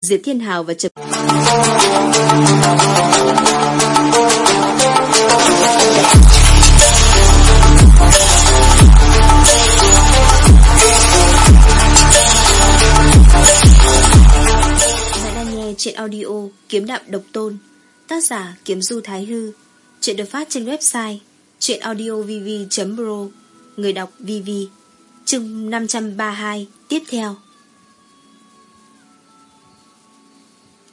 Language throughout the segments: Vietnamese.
Diệp Thiên Hào và Trầm Bạn đang nghe chuyện audio Kiếm Đạm Độc Tôn, Tác giả Kiếm Du Thái Hư, Chuyện được phát trên website chuyenaudiovv.pro Người đọc VV, Chương 532 Tiếp theo.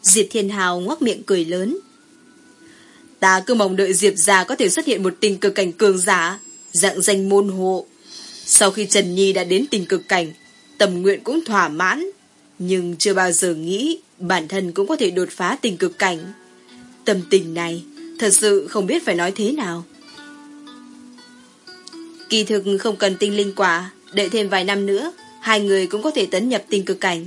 Diệp Thiên Hào ngoác miệng cười lớn. Ta cứ mong đợi Diệp già có thể xuất hiện một tình cực cảnh cường giả, Dạng danh môn hộ. Sau khi Trần Nhi đã đến tình cực cảnh Tầm nguyện cũng thỏa mãn. Nhưng chưa bao giờ nghĩ Bản thân cũng có thể đột phá tình cực cảnh. Tâm tình này, Thật sự không biết phải nói thế nào. Kỳ thực không cần tinh linh quả, Đợi thêm vài năm nữa, Hai người cũng có thể tấn nhập tình cực cảnh.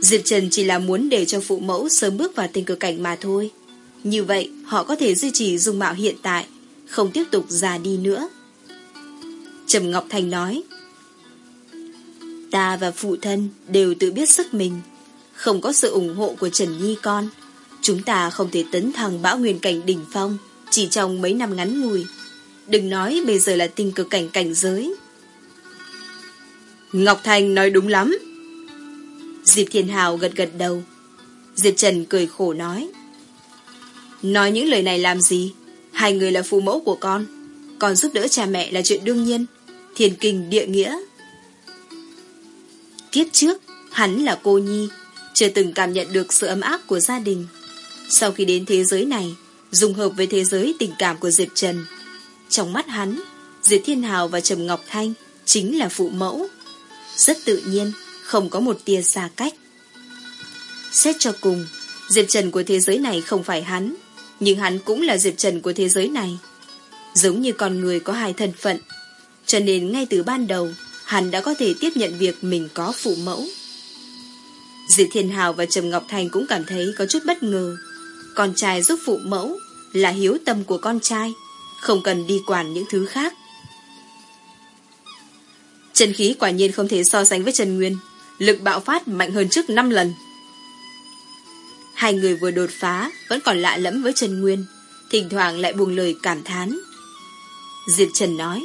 Diệp Trần chỉ là muốn để cho phụ mẫu sớm bước vào tình cực cảnh mà thôi. Như vậy, họ có thể duy trì dung mạo hiện tại, không tiếp tục già đi nữa. Trầm Ngọc Thành nói, Ta và phụ thân đều tự biết sức mình, không có sự ủng hộ của Trần Nhi con. Chúng ta không thể tấn thăng bão nguyên cảnh đỉnh phong chỉ trong mấy năm ngắn ngủi. Đừng nói bây giờ là tình cực cảnh cảnh giới. Ngọc Thành nói đúng lắm. Diệp Thiên Hào gật gật đầu. Diệp Trần cười khổ nói. Nói những lời này làm gì? Hai người là phụ mẫu của con. con giúp đỡ cha mẹ là chuyện đương nhiên. Thiền kinh địa nghĩa. Kiếp trước, hắn là cô Nhi, chưa từng cảm nhận được sự ấm áp của gia đình. Sau khi đến thế giới này, dùng hợp với thế giới tình cảm của Diệp Trần. Trong mắt hắn, Diệp Thiên Hào và Trầm Ngọc Thanh chính là phụ mẫu. Rất tự nhiên, không có một tia xa cách. Xét cho cùng, Diệp Trần của thế giới này không phải hắn, nhưng hắn cũng là Diệp Trần của thế giới này. Giống như con người có hai thân phận, cho nên ngay từ ban đầu, hắn đã có thể tiếp nhận việc mình có phụ mẫu. Diệp Thiên Hào và Trầm Ngọc Thành cũng cảm thấy có chút bất ngờ. Con trai giúp phụ mẫu là hiếu tâm của con trai, không cần đi quản những thứ khác. Trần khí quả nhiên không thể so sánh với Trần Nguyên lực bạo phát mạnh hơn trước 5 lần. Hai người vừa đột phá, vẫn còn lạ lẫm với Trần Nguyên, thỉnh thoảng lại buông lời cảm thán. Diệp Trần nói,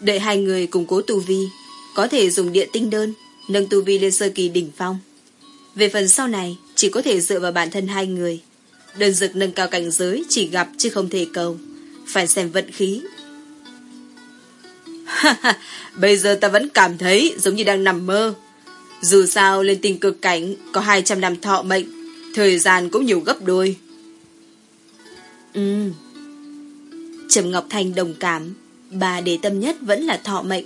đợi hai người củng cố tu vi, có thể dùng địa tinh đơn, nâng tu vi lên sơ kỳ đỉnh phong. Về phần sau này, chỉ có thể dựa vào bản thân hai người. Đơn dực nâng cao cảnh giới chỉ gặp chứ không thể cầu, phải xem vận khí. Bây giờ ta vẫn cảm thấy giống như đang nằm mơ. Dù sao lên tình cực cảnh có 200 năm thọ mệnh, thời gian cũng nhiều gấp đôi. Ừ. Trầm Ngọc Thanh đồng cảm, bà để tâm nhất vẫn là thọ mệnh.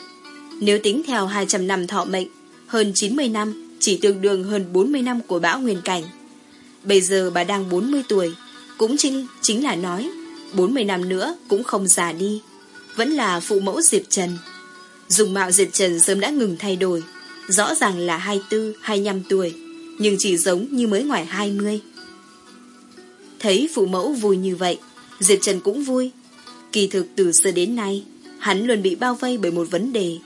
Nếu tính theo 200 năm thọ mệnh, hơn 90 năm chỉ tương đương hơn 40 năm của bão nguyên cảnh. Bây giờ bà đang 40 tuổi, cũng chính, chính là nói 40 năm nữa cũng không già đi. Vẫn là phụ mẫu Diệp Trần. Dùng mạo Diệp Trần sớm đã ngừng thay đổi. Rõ ràng là 24, 25 tuổi Nhưng chỉ giống như mới ngoài 20 Thấy phụ mẫu vui như vậy Diệp Trần cũng vui. Kỳ thực từ xưa đến nay Hắn luôn bị bao vây bởi một vấn đề.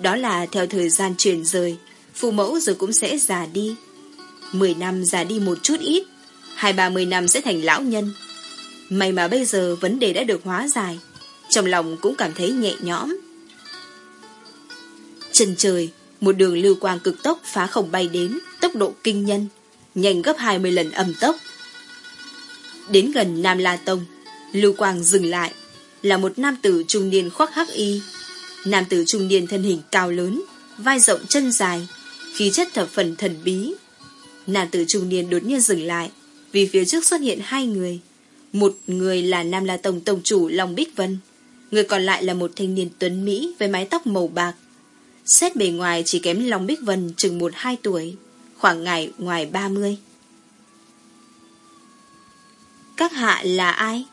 Đó là theo thời gian chuyển rời Phụ mẫu rồi cũng sẽ già đi. 10 năm già đi một chút ít Hai ba mươi năm sẽ thành lão nhân. May mà bây giờ vấn đề đã được hóa giải. Trong lòng cũng cảm thấy nhẹ nhõm Chân trời, một đường lưu quang cực tốc phá không bay đến, tốc độ kinh nhân, nhanh gấp 20 lần âm tốc. Đến gần Nam La Tông, lưu quang dừng lại, là một nam tử trung niên khoác hắc y. Nam tử trung niên thân hình cao lớn, vai rộng chân dài, khí chất thập phần thần bí. Nam tử trung niên đột nhiên dừng lại, vì phía trước xuất hiện hai người. Một người là Nam La Tông Tông chủ Long Bích Vân, người còn lại là một thanh niên tuấn Mỹ với mái tóc màu bạc, Xét bề ngoài chỉ kém Long Bích Vân chừng một hai tuổi, khoảng ngày ngoài ba mươi. Các hạ là ai?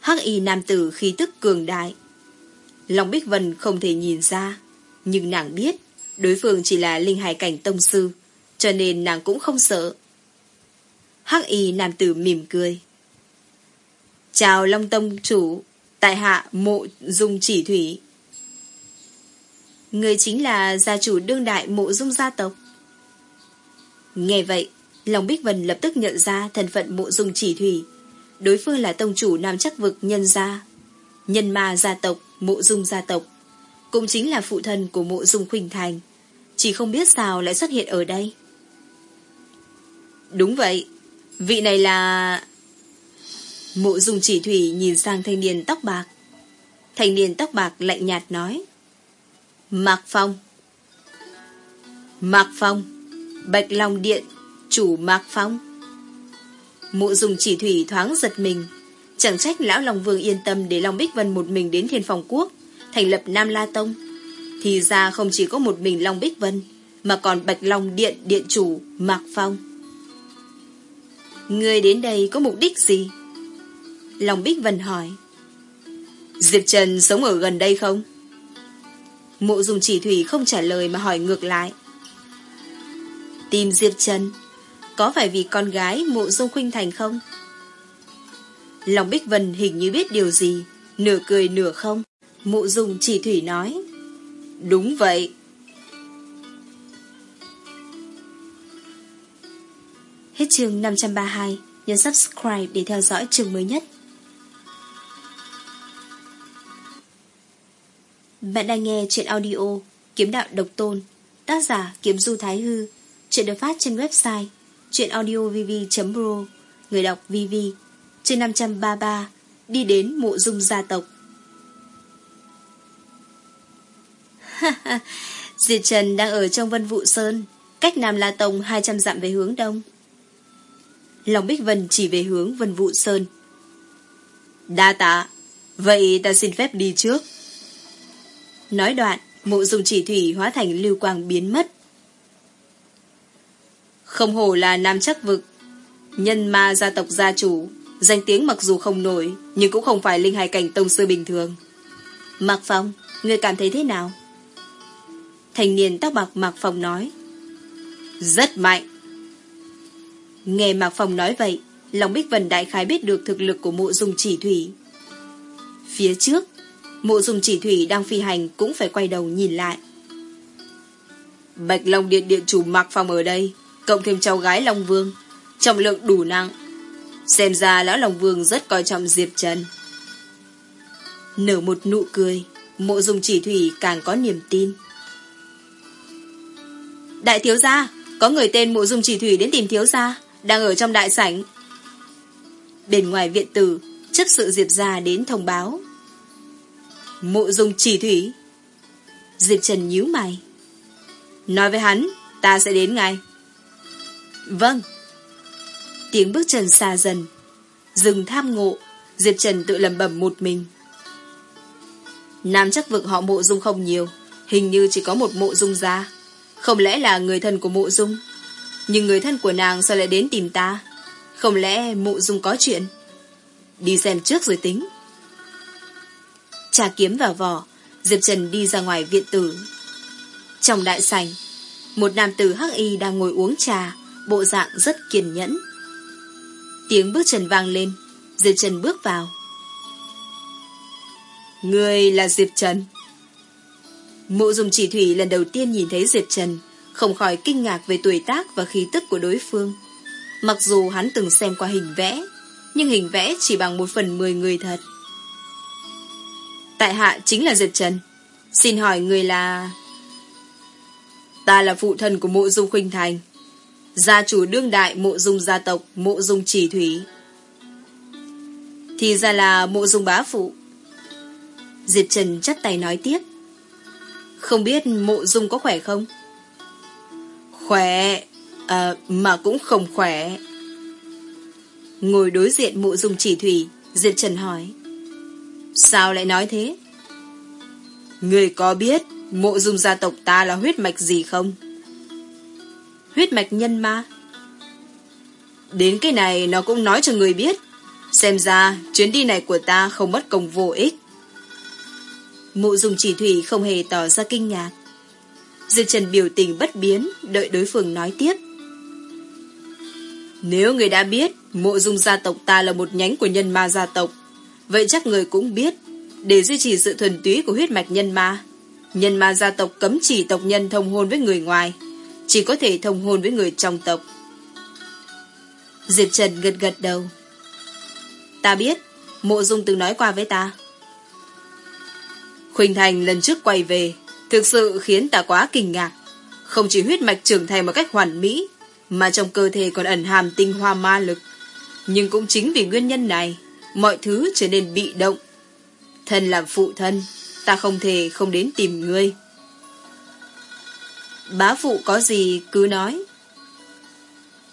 Hắc y nam tử khí tức cường đại. Long Bích Vân không thể nhìn ra, nhưng nàng biết đối phương chỉ là linh hải cảnh tông sư, cho nên nàng cũng không sợ. Hắc y nam tử mỉm cười. Chào Long Tông chủ, tại hạ mộ dung chỉ thủy. Người chính là gia chủ đương đại mộ dung gia tộc. Nghe vậy, Long Bích Vân lập tức nhận ra thân phận mộ dung chỉ thủy. Đối phương là tông chủ nam chắc vực nhân gia. Nhân ma gia tộc, mộ dung gia tộc. Cũng chính là phụ thân của mộ dung khuynh thành. Chỉ không biết sao lại xuất hiện ở đây. Đúng vậy. Vị này là... Mộ dung chỉ thủy nhìn sang thanh niên tóc bạc. Thanh niên tóc bạc lạnh nhạt nói. Mạc Phong. Mạc Phong. Bạch Long Điện. Chủ Mạc Phong. Mộ dùng chỉ thủy thoáng giật mình. Chẳng trách lão Long Vương yên tâm để Long Bích Vân một mình đến thiên phòng quốc, thành lập Nam La Tông. Thì ra không chỉ có một mình Long Bích Vân, mà còn Bạch Long Điện Điện Chủ Mạc Phong. Người đến đây có mục đích gì? Long Bích Vân hỏi. Diệp Trần sống ở gần đây không? Mộ dùng chỉ thủy không trả lời mà hỏi ngược lại. Tìm Diệp Trần, Có phải vì con gái mộ dung khuynh thành không? Lòng Bích Vân hình như biết điều gì, Nửa cười nửa không Mộ dung chỉ thủy nói Đúng vậy Hết chương 532 Nhấn subscribe để theo dõi chương mới nhất Bạn đang nghe chuyện audio Kiếm đạo độc tôn, Tác giả Kiếm Du Thái Hư, Chuyện được phát trên website Chuyện audiovv.pro Người đọc VV Trên 533 Đi đến mộ dung gia tộc. Diệt Trần đang ở trong Vân Vụ Sơn, Cách Nam La Tông 200 dặm về hướng đông. Lòng Bích Vân chỉ về hướng Vân Vụ Sơn. Đa tạ, Vậy ta xin phép đi trước. Nói đoạn, mộ dùng chỉ thủy hóa thành lưu quang biến mất. Không hổ là nam chắc vực. Nhân ma gia tộc gia chủ, danh tiếng mặc dù không nổi, nhưng cũng không phải linh hài cảnh tông sư bình thường. Mạc Phong, người cảm thấy thế nào? Thành niên tóc bạc Mạc Phong nói. Rất mạnh. Nghe Mạc Phong nói vậy, lòng Bích Vân đại khái biết được thực lực của mộ dùng chỉ thủy. Phía trước, Mộ dùng chỉ thủy đang phi hành cũng phải quay đầu nhìn lại. Bạch Long Điện Điện chủ mặc phòng ở đây, cộng thêm cháu gái Long Vương, trọng lượng đủ nặng. Xem ra lão Long Vương rất coi trọng Diệp Trần. Nở một nụ cười, mộ dùng chỉ thủy càng có niềm tin. Đại thiếu gia, có người tên mộ dung chỉ thủy đến tìm thiếu gia, đang ở trong đại sảnh. Bên ngoài viện tử, chấp sự Diệp gia đến thông báo. Mộ dung chỉ thủy. Diệp Trần nhíu mày. Nói với hắn, ta sẽ đến ngay. Vâng. Tiếng bước chân xa dần. Dừng tham ngộ, Diệp Trần tự lầm bẩm một mình. Nam chắc vực họ mộ dung không nhiều, hình như chỉ có một mộ dung gia. Không lẽ là người thân của mộ dung? Nhưng người thân của nàng sao lại đến tìm ta? Không lẽ mộ dung có chuyện? Đi xem trước rồi tính. Trà kiếm vào vỏ, Diệp Trần đi ra ngoài viện tử. Trong đại sảnh, một nam tử hắc y đang ngồi uống trà, bộ dạng rất kiên nhẫn. Tiếng bước trần vang lên, Diệp Trần bước vào. Người là Diệp Trần. Mộ dùng chỉ thủy lần đầu tiên nhìn thấy Diệp Trần, không khỏi kinh ngạc về tuổi tác và khí tức của đối phương. Mặc dù hắn từng xem qua hình vẽ, nhưng hình vẽ chỉ bằng một phần mười người thật. Tại hạ chính là Diệp Trần. Xin hỏi người là... Ta là phụ thân của mộ dung khuynh thành. Gia chủ đương đại mộ dung gia tộc mộ dung chỉ thủy. Thì ra là mộ dung bá phụ. Diệp Trần chắt tay nói tiếp. Không biết mộ dung có khỏe không? Khỏe, à, mà cũng không khỏe. Ngồi đối diện mộ dung chỉ thủy, Diệp Trần hỏi. Sao lại nói thế? Người có biết mộ dung gia tộc ta là huyết mạch gì không? Huyết mạch nhân ma. Đến cái này nó cũng nói cho người biết. Xem ra chuyến đi này của ta không mất công vô ích. Mộ dung chỉ thủy không hề tỏ ra kinh ngạc. Diệp Trần biểu tình bất biến, đợi đối phương nói tiếp. Nếu người đã biết mộ dung gia tộc ta là một nhánh của nhân ma gia tộc, Vậy chắc người cũng biết, để duy trì sự thuần túy của huyết mạch nhân ma, nhân ma gia tộc cấm chỉ tộc nhân thông hôn với người ngoài, chỉ có thể thông hôn với người trong tộc. Diệp Trần gật gật đầu. Ta biết, mộ dung từng nói qua với ta. Khuynh Thành lần trước quay về, thực sự khiến ta quá kinh ngạc. Không chỉ huyết mạch trưởng thành một cách hoàn mỹ, mà trong cơ thể còn ẩn hàm tinh hoa ma lực. Nhưng cũng chính vì nguyên nhân này, mọi thứ trở nên bị động. Thân làm phụ thân, ta không thể không đến tìm ngươi. Bá phụ có gì cứ nói.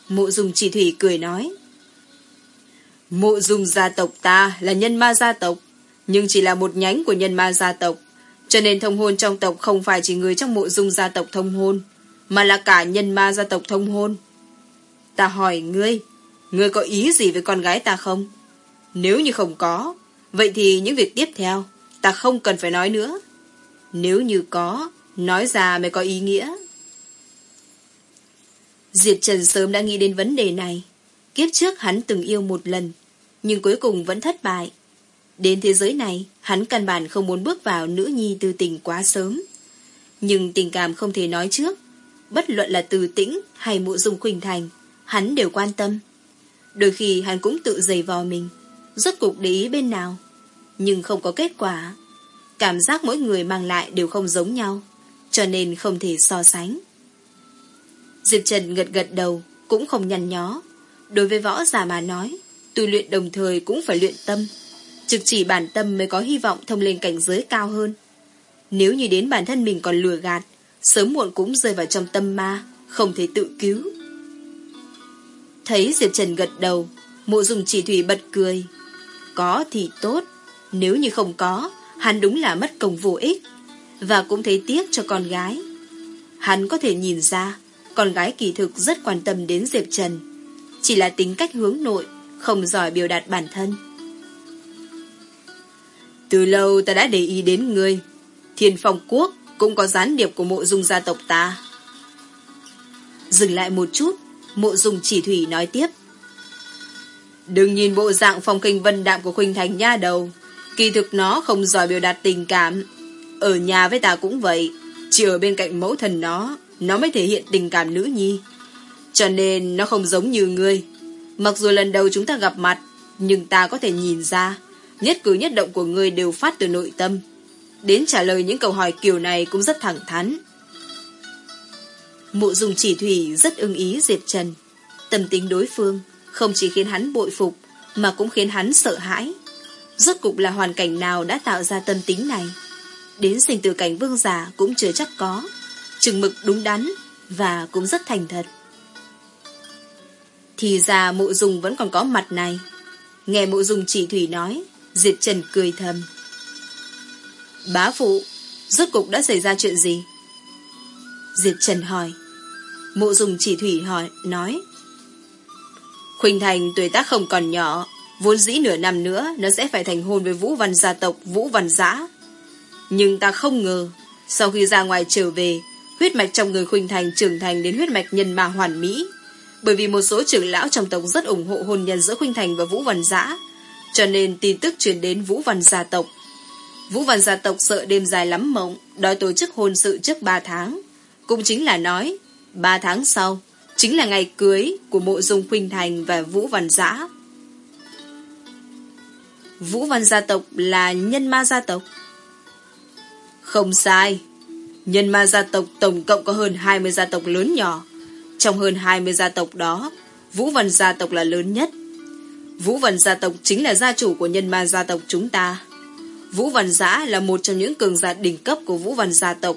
Mộ dùng chỉ thủy cười nói. Mộ dùng gia tộc ta là nhân ma gia tộc, nhưng chỉ là một nhánh của nhân ma gia tộc. Cho nên thông hôn trong tộc không phải chỉ người trong mộ dung gia tộc thông hôn, mà là cả nhân ma gia tộc thông hôn. Ta hỏi ngươi, ngươi có ý gì với con gái ta không? Nếu như không có, vậy thì những việc tiếp theo, ta không cần phải nói nữa. Nếu như có, nói ra mới có ý nghĩa. Diệp Trần sớm đã nghĩ đến vấn đề này. Kiếp trước hắn từng yêu một lần, nhưng cuối cùng vẫn thất bại. Đến thế giới này, hắn căn bản không muốn bước vào nữ nhi tư tình quá sớm. Nhưng tình cảm không thể nói trước. Bất luận là từ tĩnh hay mụ dung khuynh thành, hắn đều quan tâm. Đôi khi hắn cũng tự dày vò mình, rốt cục để ý bên nào. Nhưng không có kết quả. Cảm giác mỗi người mang lại đều không giống nhau, cho nên không thể so sánh. Diệp Trần gật gật đầu, cũng không nhăn nhó. Đối với võ giả mà nói, tu luyện đồng thời cũng phải luyện tâm. Trực chỉ bản tâm mới có hy vọng thông lên cảnh giới cao hơn. Nếu như đến bản thân mình còn lừa gạt, sớm muộn cũng rơi vào trong tâm ma, không thể tự cứu. Thấy Diệp Trần gật đầu, mộ dùng chỉ thủy bật cười. Có thì tốt, nếu như không có, hắn đúng là mất công vô ích, và cũng thấy tiếc cho con gái. Hắn có thể nhìn ra, con gái kỳ thực rất quan tâm đến Diệp Trần. Chỉ là tính cách hướng nội, không giỏi biểu đạt bản thân. Từ lâu ta đã để ý đến ngươi. Thiên phong quốc cũng có gián điệp của mộ dung gia tộc ta. Dừng lại một chút, mộ dung chỉ thủy nói tiếp. Đừng nhìn bộ dạng phong kinh vân đạm của Khuynh Thành nha đầu. Kỳ thực nó không giỏi biểu đạt tình cảm. Ở nhà với ta cũng vậy. Chỉ ở bên cạnh mẫu thần nó, nó mới thể hiện tình cảm nữ nhi. Cho nên nó không giống như ngươi. Mặc dù lần đầu chúng ta gặp mặt, nhưng ta có thể nhìn ra, nhất cử nhất động của ngươi đều phát từ nội tâm. Đến trả lời những câu hỏi kiểu này cũng rất thẳng thắn. Mụ dùng chỉ thủy rất ưng ý Diệp Trần. Tâm tính đối phương không chỉ khiến hắn bội phục, mà cũng khiến hắn sợ hãi. Rốt cục là hoàn cảnh nào đã tạo ra tâm tính này. Đến sinh từ cảnh vương giả cũng chưa chắc có. Chừng mực đúng đắn và cũng rất thành thật. Thì ra mộ dùng vẫn còn có mặt này. Nghe mộ dùng chỉ thủy nói, Diệp Trần cười thầm. Bá phụ, rốt cục đã xảy ra chuyện gì? Diệp Trần hỏi. Mộ dùng chỉ thủy hỏi, nói. Khuynh Thành tuổi tác không còn nhỏ, vốn dĩ nửa năm nữa nó sẽ phải thành hôn với Vũ Văn gia tộc Vũ Văn Giã. Nhưng ta không ngờ, sau khi ra ngoài trở về, huyết mạch trong người Khuynh Thành trưởng thành đến huyết mạch nhân ma hoàn mỹ. Bởi vì một số trưởng lão trong tộc rất ủng hộ hôn nhân giữa Khuynh Thành và Vũ Văn Giã, cho nên tin tức truyền đến Vũ Văn gia tộc. Vũ Văn gia tộc sợ đêm dài lắm mộng, đòi tổ chức hôn sự trước 3 tháng. Cũng chính là nói, 3 tháng sau, chính là ngày cưới của mộ dung Khuynh Thành và Vũ Văn Giã. Vũ Văn gia tộc là nhân ma gia tộc. Không sai. Nhân ma gia tộc tổng cộng có hơn 20 gia tộc lớn nhỏ. Trong hơn 20 gia tộc đó, Vũ Văn gia tộc là lớn nhất. Vũ Văn gia tộc chính là gia chủ của nhân ma gia tộc chúng ta. Vũ Văn Giã là một trong những cường giả đỉnh cấp của Vũ Văn gia tộc.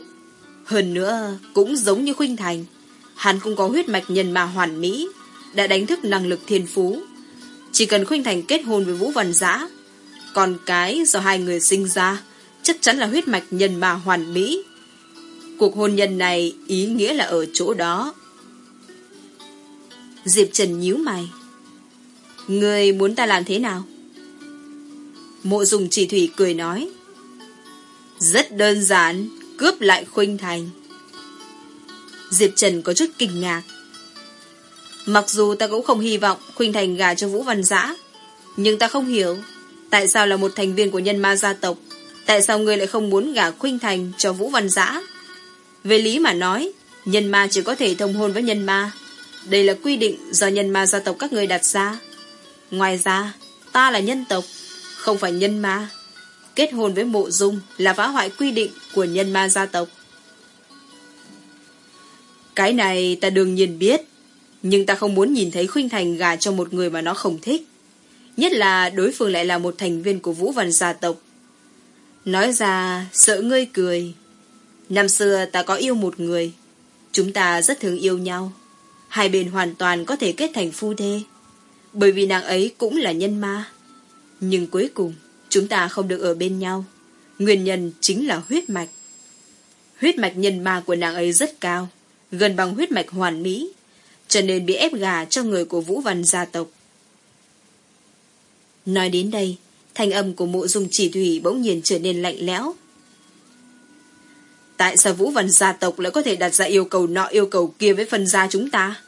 Hơn nữa, cũng giống như Khuynh Thành, hắn cũng có huyết mạch nhân ma hoàn mỹ, đã đánh thức năng lực thiên phú. Chỉ cần Khuynh Thành kết hôn với Vũ Văn Giã, còn cái do hai người sinh ra, chắc chắn là huyết mạch nhân ma hoàn mỹ. Cuộc hôn nhân này ý nghĩa là ở chỗ đó. Diệp Trần nhíu mày. Người muốn ta làm thế nào? Mộ dùng chỉ thủy cười nói. Rất đơn giản, cướp lại khuynh thành. Diệp Trần có chút kinh ngạc. Mặc dù ta cũng không hy vọng Khuynh Thành gả cho Vũ Văn Giã, nhưng ta không hiểu tại sao là một thành viên của nhân ma gia tộc, tại sao ngươi lại không muốn gả Khuynh Thành cho Vũ Văn Giã. Về lý mà nói, Nhân ma chỉ có thể thông hôn với nhân ma. Đây là quy định do nhân ma gia tộc các người đặt ra. Ngoài ra, ta là nhân tộc, không phải nhân ma. Kết hôn với mộ dung là phá hoại quy định của nhân ma gia tộc. Cái này ta đương nhiên biết, nhưng ta không muốn nhìn thấy Khuynh Thành gà cho một người mà nó không thích. Nhất là đối phương lại là một thành viên của Vũ Văn gia tộc. Nói ra, sợ ngươi cười. Năm xưa ta có yêu một người. Chúng ta rất thường yêu nhau. Hai bên hoàn toàn có thể kết thành phu thê. Bởi vì nàng ấy cũng là nhân ma. Nhưng cuối cùng, chúng ta không được ở bên nhau. Nguyên nhân chính là huyết mạch. Huyết mạch nhân ma của nàng ấy rất cao, gần bằng huyết mạch hoàn mỹ, cho nên bị ép gà cho người của Vũ Văn gia tộc. Nói đến đây, thanh âm của mộ dung chỉ thủy bỗng nhiên trở nên lạnh lẽo. Tại sao Vũ Văn gia tộc lại có thể đặt ra yêu cầu nọ yêu cầu kia với phần gia chúng ta?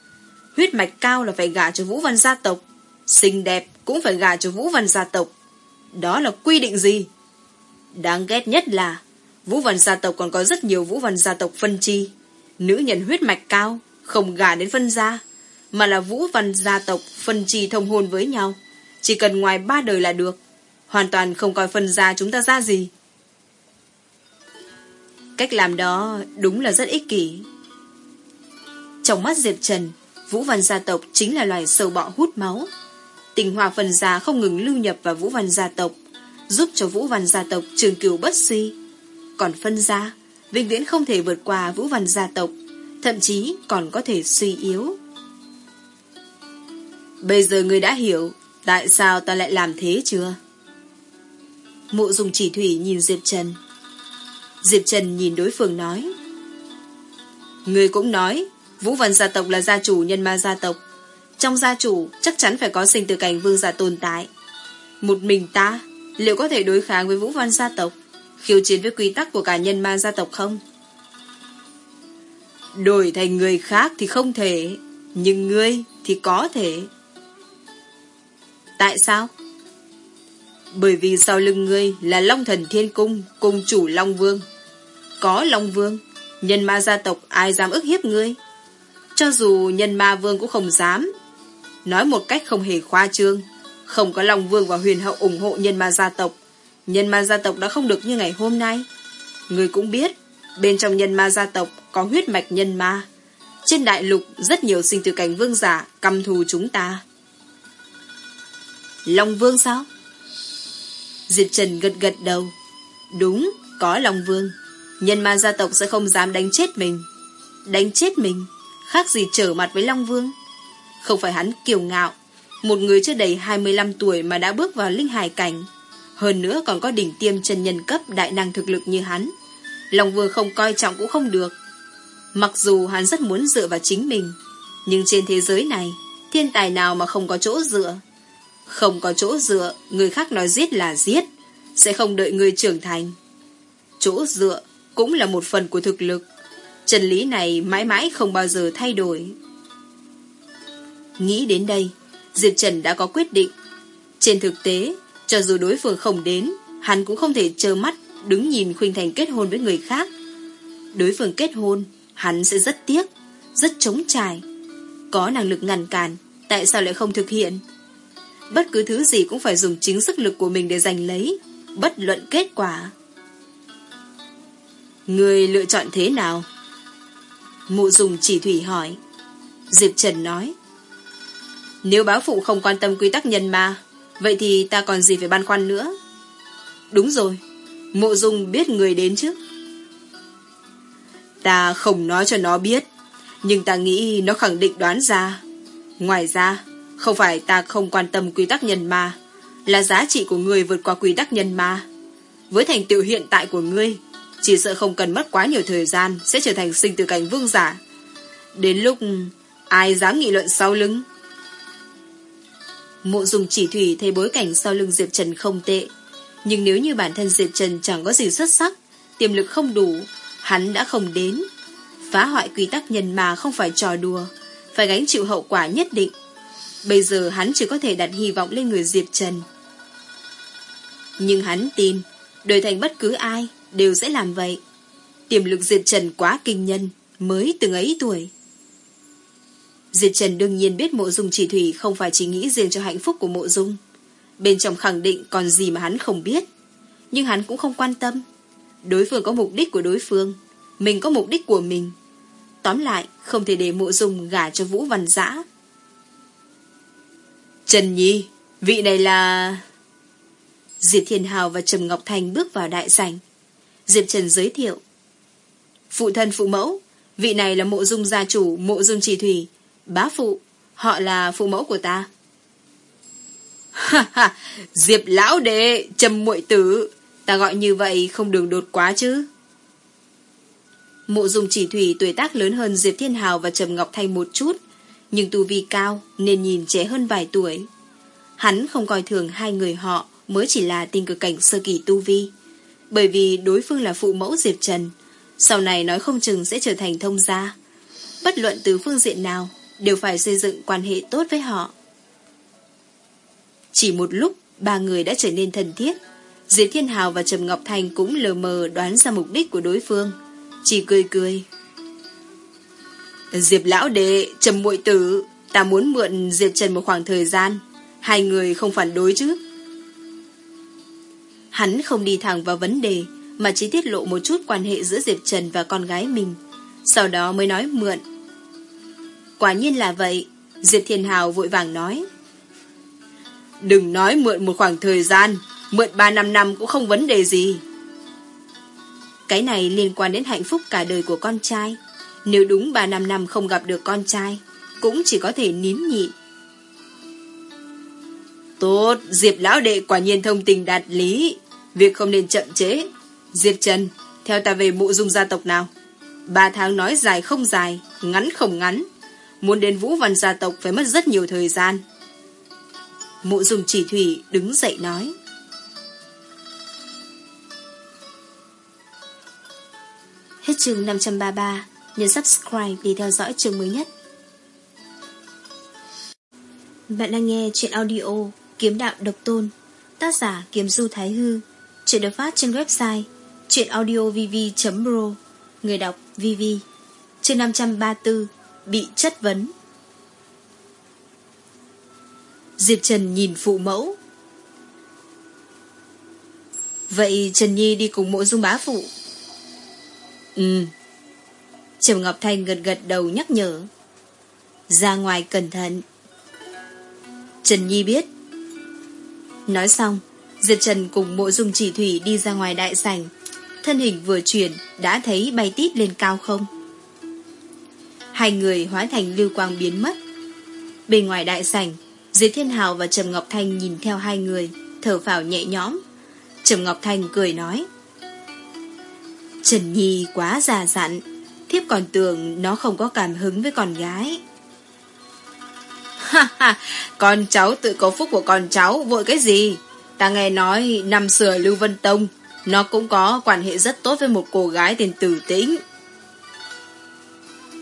Huyết mạch cao là phải gả cho Vũ Văn gia tộc, xinh đẹp cũng phải gả cho Vũ Văn gia tộc. Đó là quy định gì? Đáng ghét nhất là Vũ Văn gia tộc còn có rất nhiều Vũ Văn gia tộc phân chi. Nữ nhân huyết mạch cao, không gả đến phân gia, mà là Vũ Văn gia tộc phân trì thông hôn với nhau. Chỉ cần ngoài ba đời là được. Hoàn toàn không coi phân gia chúng ta ra gì. Cách làm đó đúng là rất ích kỷ. Trong mắt Diệp Trần, Vũ Văn gia tộc chính là loài sâu bọ hút máu. Tình hòa phần gia không ngừng lưu nhập vào Vũ Văn gia tộc, giúp cho Vũ Văn gia tộc trường cửu bất suy. Còn phân gia, vĩnh viễn không thể vượt qua Vũ Văn gia tộc, thậm chí còn có thể suy yếu. Bây giờ người đã hiểu tại sao ta lại làm thế chưa? Mộ dùng chỉ thủy nhìn Diệp Trần. Diệp Trần nhìn đối phương nói. Người cũng nói, Vũ Văn gia tộc là gia chủ nhân ma gia tộc. Trong gia chủ chắc chắn phải có sinh từ cảnh vương giả tồn tại. Một mình ta liệu có thể đối kháng với Vũ Văn gia tộc, khiêu chiến với quy tắc của cả nhân ma gia tộc không? Đổi thành người khác thì không thể, nhưng ngươi thì có thể. Tại sao? Bởi vì sau lưng ngươi là Long Thần Thiên Cung, cùng chủ Long Vương. Có Long Vương, nhân ma gia tộc ai dám ức hiếp ngươi? Cho dù nhân ma vương cũng không dám. Nói một cách không hề khoa trương, không có Long Vương và huyền hậu ủng hộ nhân ma gia tộc. Nhân ma gia tộc đã không được như ngày hôm nay. Người cũng biết, bên trong nhân ma gia tộc có huyết mạch nhân ma. Trên đại lục rất nhiều sinh tử cảnh vương giả căm thù chúng ta. Long Vương sao? Diệp Trần gật gật đầu. Đúng, có Long Vương. Nhân ma gia tộc sẽ không dám đánh chết mình. Đánh chết mình, khác gì trở mặt với Long Vương. Không phải hắn kiều ngạo, một người chưa đầy 25 tuổi mà đã bước vào linh hải cảnh. Hơn nữa còn có đỉnh tiêm chân nhân cấp đại năng thực lực như hắn. lòng vừa không coi trọng cũng không được. Mặc dù hắn rất muốn dựa vào chính mình, nhưng trên thế giới này, thiên tài nào mà không có chỗ dựa. Không có chỗ dựa, người khác nói giết là giết, sẽ không đợi người trưởng thành. Chỗ dựa cũng là một phần của thực lực. Chân lý này mãi mãi không bao giờ thay đổi. Nghĩ đến đây, Diệp Trần đã có quyết định. Trên thực tế, cho dù đối phương không đến, hắn cũng không thể trơ mắt đứng nhìn Khuynh Thành kết hôn với người khác. Đối phương kết hôn, hắn sẽ rất tiếc, rất chống trải. Có năng lực ngăn cản, tại sao lại không thực hiện? Bất cứ thứ gì cũng phải dùng chính sức lực của mình để giành lấy, bất luận kết quả. Người lựa chọn thế nào? Mụ dùng chỉ thủy hỏi. Diệp Trần nói. Nếu báo phụ không quan tâm quy tắc nhân ma, vậy thì ta còn gì phải băn khoăn nữa? Đúng rồi, mộ dung biết người đến chứ? Ta không nói cho nó biết, nhưng ta nghĩ nó khẳng định đoán ra. Ngoài ra, không phải ta không quan tâm quy tắc nhân ma, là giá trị của người vượt qua quy tắc nhân ma. Với thành tựu hiện tại của ngươi, chỉ sợ không cần mất quá nhiều thời gian sẽ trở thành sinh từ cảnh vương giả. Đến lúc ai dám nghị luận sau lưng? Mộ dùng chỉ thủy thấy bối cảnh sau lưng Diệp Trần không tệ. Nhưng nếu như bản thân Diệp Trần chẳng có gì xuất sắc, tiềm lực không đủ, hắn đã không đến. Phá hoại quy tắc nhân mà không phải trò đùa, phải gánh chịu hậu quả nhất định. Bây giờ hắn chỉ có thể đặt hy vọng lên người Diệp Trần. Nhưng hắn tin, đời thành bất cứ ai đều sẽ làm vậy. Tiềm lực Diệp Trần quá kinh nhân, mới từng ấy tuổi. Diệp Trần đương nhiên biết mộ dung chỉ thủy không phải chỉ nghĩ riêng cho hạnh phúc của mộ dung. Bên trong khẳng định còn gì mà hắn không biết. Nhưng hắn cũng không quan tâm. Đối phương có mục đích của đối phương. Mình có mục đích của mình. Tóm lại, không thể để mộ dung gả cho Vũ Văn Giã. Trần Nhi, vị này là... Diệp Thiên Hào và Trầm Ngọc Thành bước vào đại sảnh. Diệp Trần giới thiệu. Phụ thân phụ mẫu, vị này là mộ dung gia chủ mộ dung trì thủy, bá phụ, họ là phụ mẫu của ta. Ha ha, Diệp lão đệ, trầm muội tử, ta gọi như vậy không đường đột quá chứ. Mộ dùng chỉ thủy tuổi tác lớn hơn Diệp Thiên Hào và Trầm Ngọc Thanh một chút, nhưng tu vi cao nên nhìn trẻ hơn vài tuổi. Hắn không coi thường hai người họ mới chỉ là tình cực cảnh sơ kỳ tu vi. Bởi vì đối phương là phụ mẫu Diệp Trần, sau này nói không chừng sẽ trở thành thông gia. Bất luận từ phương diện nào, đều phải xây dựng quan hệ tốt với họ. Chỉ một lúc, ba người đã trở nên thân thiết. Diệp Thiên Hào và Trầm Ngọc Thành cũng lờ mờ đoán ra mục đích của đối phương. Chỉ cười cười. Diệp lão đệ, Trầm muội tử, ta muốn mượn Diệp Trần một khoảng thời gian. Hai người không phản đối chứ? Hắn không đi thẳng vào vấn đề, mà chỉ tiết lộ một chút quan hệ giữa Diệp Trần và con gái mình. Sau đó mới nói mượn. Quả nhiên là vậy, Diệp Thiên Hào vội vàng nói. Đừng nói mượn một khoảng thời gian, mượn 3 năm năm cũng không vấn đề gì. Cái này liên quan đến hạnh phúc cả đời của con trai. Nếu đúng 3 năm năm không gặp được con trai, cũng chỉ có thể nín nhịn. Tốt, Diệp lão đệ quả nhiên thông tình đạt lý. Việc không nên chậm chế. Diệp Trần, theo ta về mộ dung gia tộc nào? Ba tháng nói dài không dài, ngắn không ngắn. Muốn đến vũ văn gia tộc phải mất rất nhiều thời gian. Mộ dùng chỉ thủy đứng dậy nói. Hết chương 533, nhấn subscribe để theo dõi chương mới nhất. Bạn đang nghe chuyện audio Kiếm đạo độc tôn, tác giả Kiếm Du Thái Hư, chuyện được phát trên website chuyenaudiovv.pro, người đọc VV, chương 534, bị chất vấn. Diệp Trần nhìn phụ mẫu. Vậy Trần Nhi đi cùng mộ dung bá phụ. Ừ. Trầm Ngọc Thanh gật gật đầu nhắc nhở. Ra ngoài cẩn thận. Trần Nhi biết. Nói xong, Diệp Trần cùng mộ dung chỉ thủy đi ra ngoài đại sảnh. Thân hình vừa chuyển đã thấy bay tít lên cao không. Hai người hóa thành lưu quang biến mất. Bên ngoài đại sảnh, Diệp Thiên Hào và Trầm Ngọc Thanh nhìn theo hai người, thở phào nhẹ nhõm. Trầm Ngọc Thanh cười nói. Trần Nhi quá già dặn, thiếp còn tưởng nó không có cảm hứng với con gái. Ha ha, con cháu tự có phúc của con cháu, vội cái gì? Ta nghe nói năm xưa Lưu Vân Tông, nó cũng có quan hệ rất tốt với một cô gái tên Tử Tĩnh.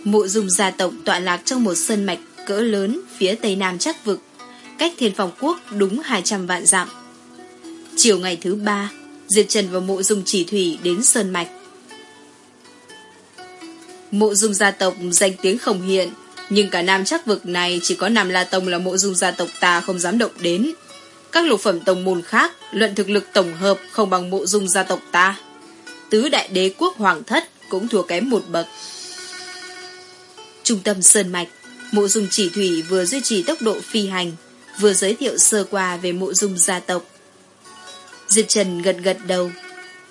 Mộ dùng gia tộc tọa lạc trong một sơn mạch cỡ lớn phía tây nam chắc vực, cách thiên phòng quốc đúng 200 vạn dặm. Chiều ngày thứ ba, Diệp Trần và mộ dung chỉ thủy đến sơn mạch. Mộ dung gia tộc danh tiếng không hiện, nhưng cả nam chắc vực này chỉ có Nam La Tông là mộ dung gia tộc ta không dám động đến. Các lục phẩm tông môn khác luận thực lực tổng hợp không bằng mộ dung gia tộc ta. Tứ đại đế quốc hoàng thất cũng thua kém một bậc. Trung tâm Sơn Mạch, mộ dung chỉ thủy vừa duy trì tốc độ phi hành, vừa giới thiệu sơ qua về mộ dung gia tộc. Diệp Trần gật gật đầu.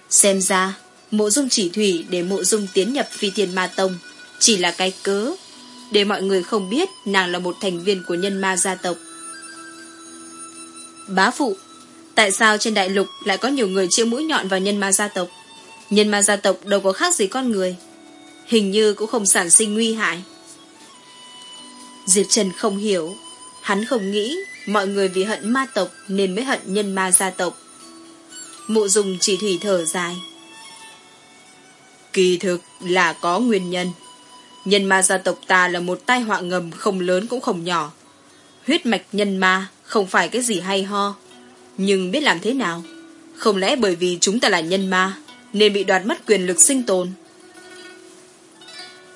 Xem ra, mộ dung chỉ thủy để mộ dung tiến nhập phi thiên ma tông chỉ là cái cớ để mọi người không biết nàng là một thành viên của nhân ma gia tộc. Bá phụ, tại sao trên đại lục lại có nhiều người chĩa mũi nhọn vào nhân ma gia tộc? Nhân ma gia tộc đâu có khác gì con người. Hình như cũng không sản sinh nguy hại. Diệp Trần không hiểu. Hắn không nghĩ mọi người vì hận ma tộc nên mới hận nhân ma gia tộc. Mụ dùng chỉ thủy thở dài. Kỳ thực là có nguyên nhân. Nhân ma gia tộc ta là một tai họa ngầm không lớn cũng không nhỏ. Huyết mạch nhân ma không phải cái gì hay ho. Nhưng biết làm thế nào? Không lẽ bởi vì chúng ta là nhân ma nên bị đoạt mất quyền lực sinh tồn?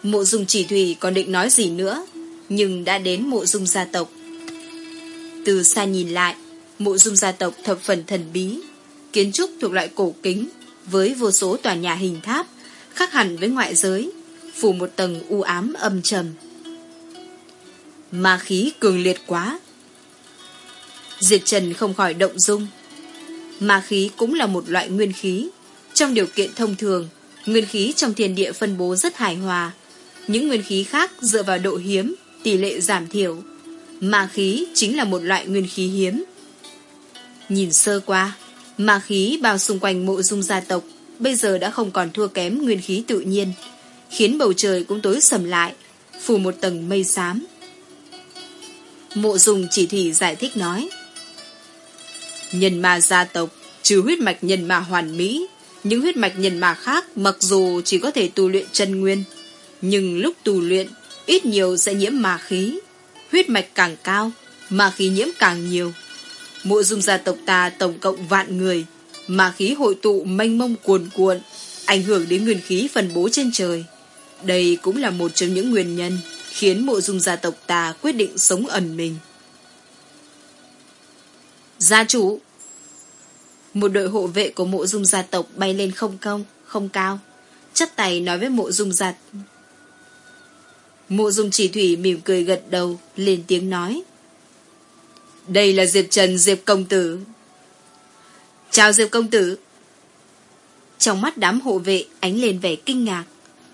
Mộ dung chỉ thủy còn định nói gì nữa, nhưng đã đến mộ dung gia tộc. Từ xa nhìn lại, mộ dung gia tộc thập phần thần bí, kiến trúc thuộc loại cổ kính, với vô số tòa nhà hình tháp, khác hẳn với ngoại giới, phủ một tầng u ám âm trầm. Ma khí cường liệt quá. Diệt Trần không khỏi động dung. Ma khí cũng là một loại nguyên khí. Trong điều kiện thông thường, nguyên khí trong thiên địa phân bố rất hài hòa. Những nguyên khí khác dựa vào độ hiếm, tỷ lệ giảm thiểu. Ma khí chính là một loại nguyên khí hiếm. Nhìn sơ qua, ma khí bao xung quanh mộ dung gia tộc bây giờ đã không còn thua kém nguyên khí tự nhiên, khiến bầu trời cũng tối sầm lại, phủ một tầng mây xám. Mộ dung chỉ thủy giải thích nói. Nhân ma gia tộc, trừ huyết mạch nhân ma hoàn mỹ, những huyết mạch nhân ma khác mặc dù chỉ có thể tu luyện chân nguyên, nhưng lúc tu luyện, ít nhiều sẽ nhiễm ma khí. Huyết mạch càng cao, ma khí nhiễm càng nhiều. Mộ dung gia tộc ta tổng cộng vạn người, ma khí hội tụ mênh mông cuồn cuộn, ảnh hưởng đến nguyên khí phân bố trên trời. Đây cũng là một trong những nguyên nhân khiến mộ dung gia tộc ta quyết định sống ẩn mình. Gia chủ Một đội hộ vệ của mộ dung gia tộc bay lên không công, không cao. Chắp tay nói với mộ dung gia Mộ dung chỉ thủy mỉm cười gật đầu, lên tiếng nói. Đây là Diệp Trần Diệp Công Tử. Chào Diệp Công Tử. Trong mắt đám hộ vệ ánh lên vẻ kinh ngạc.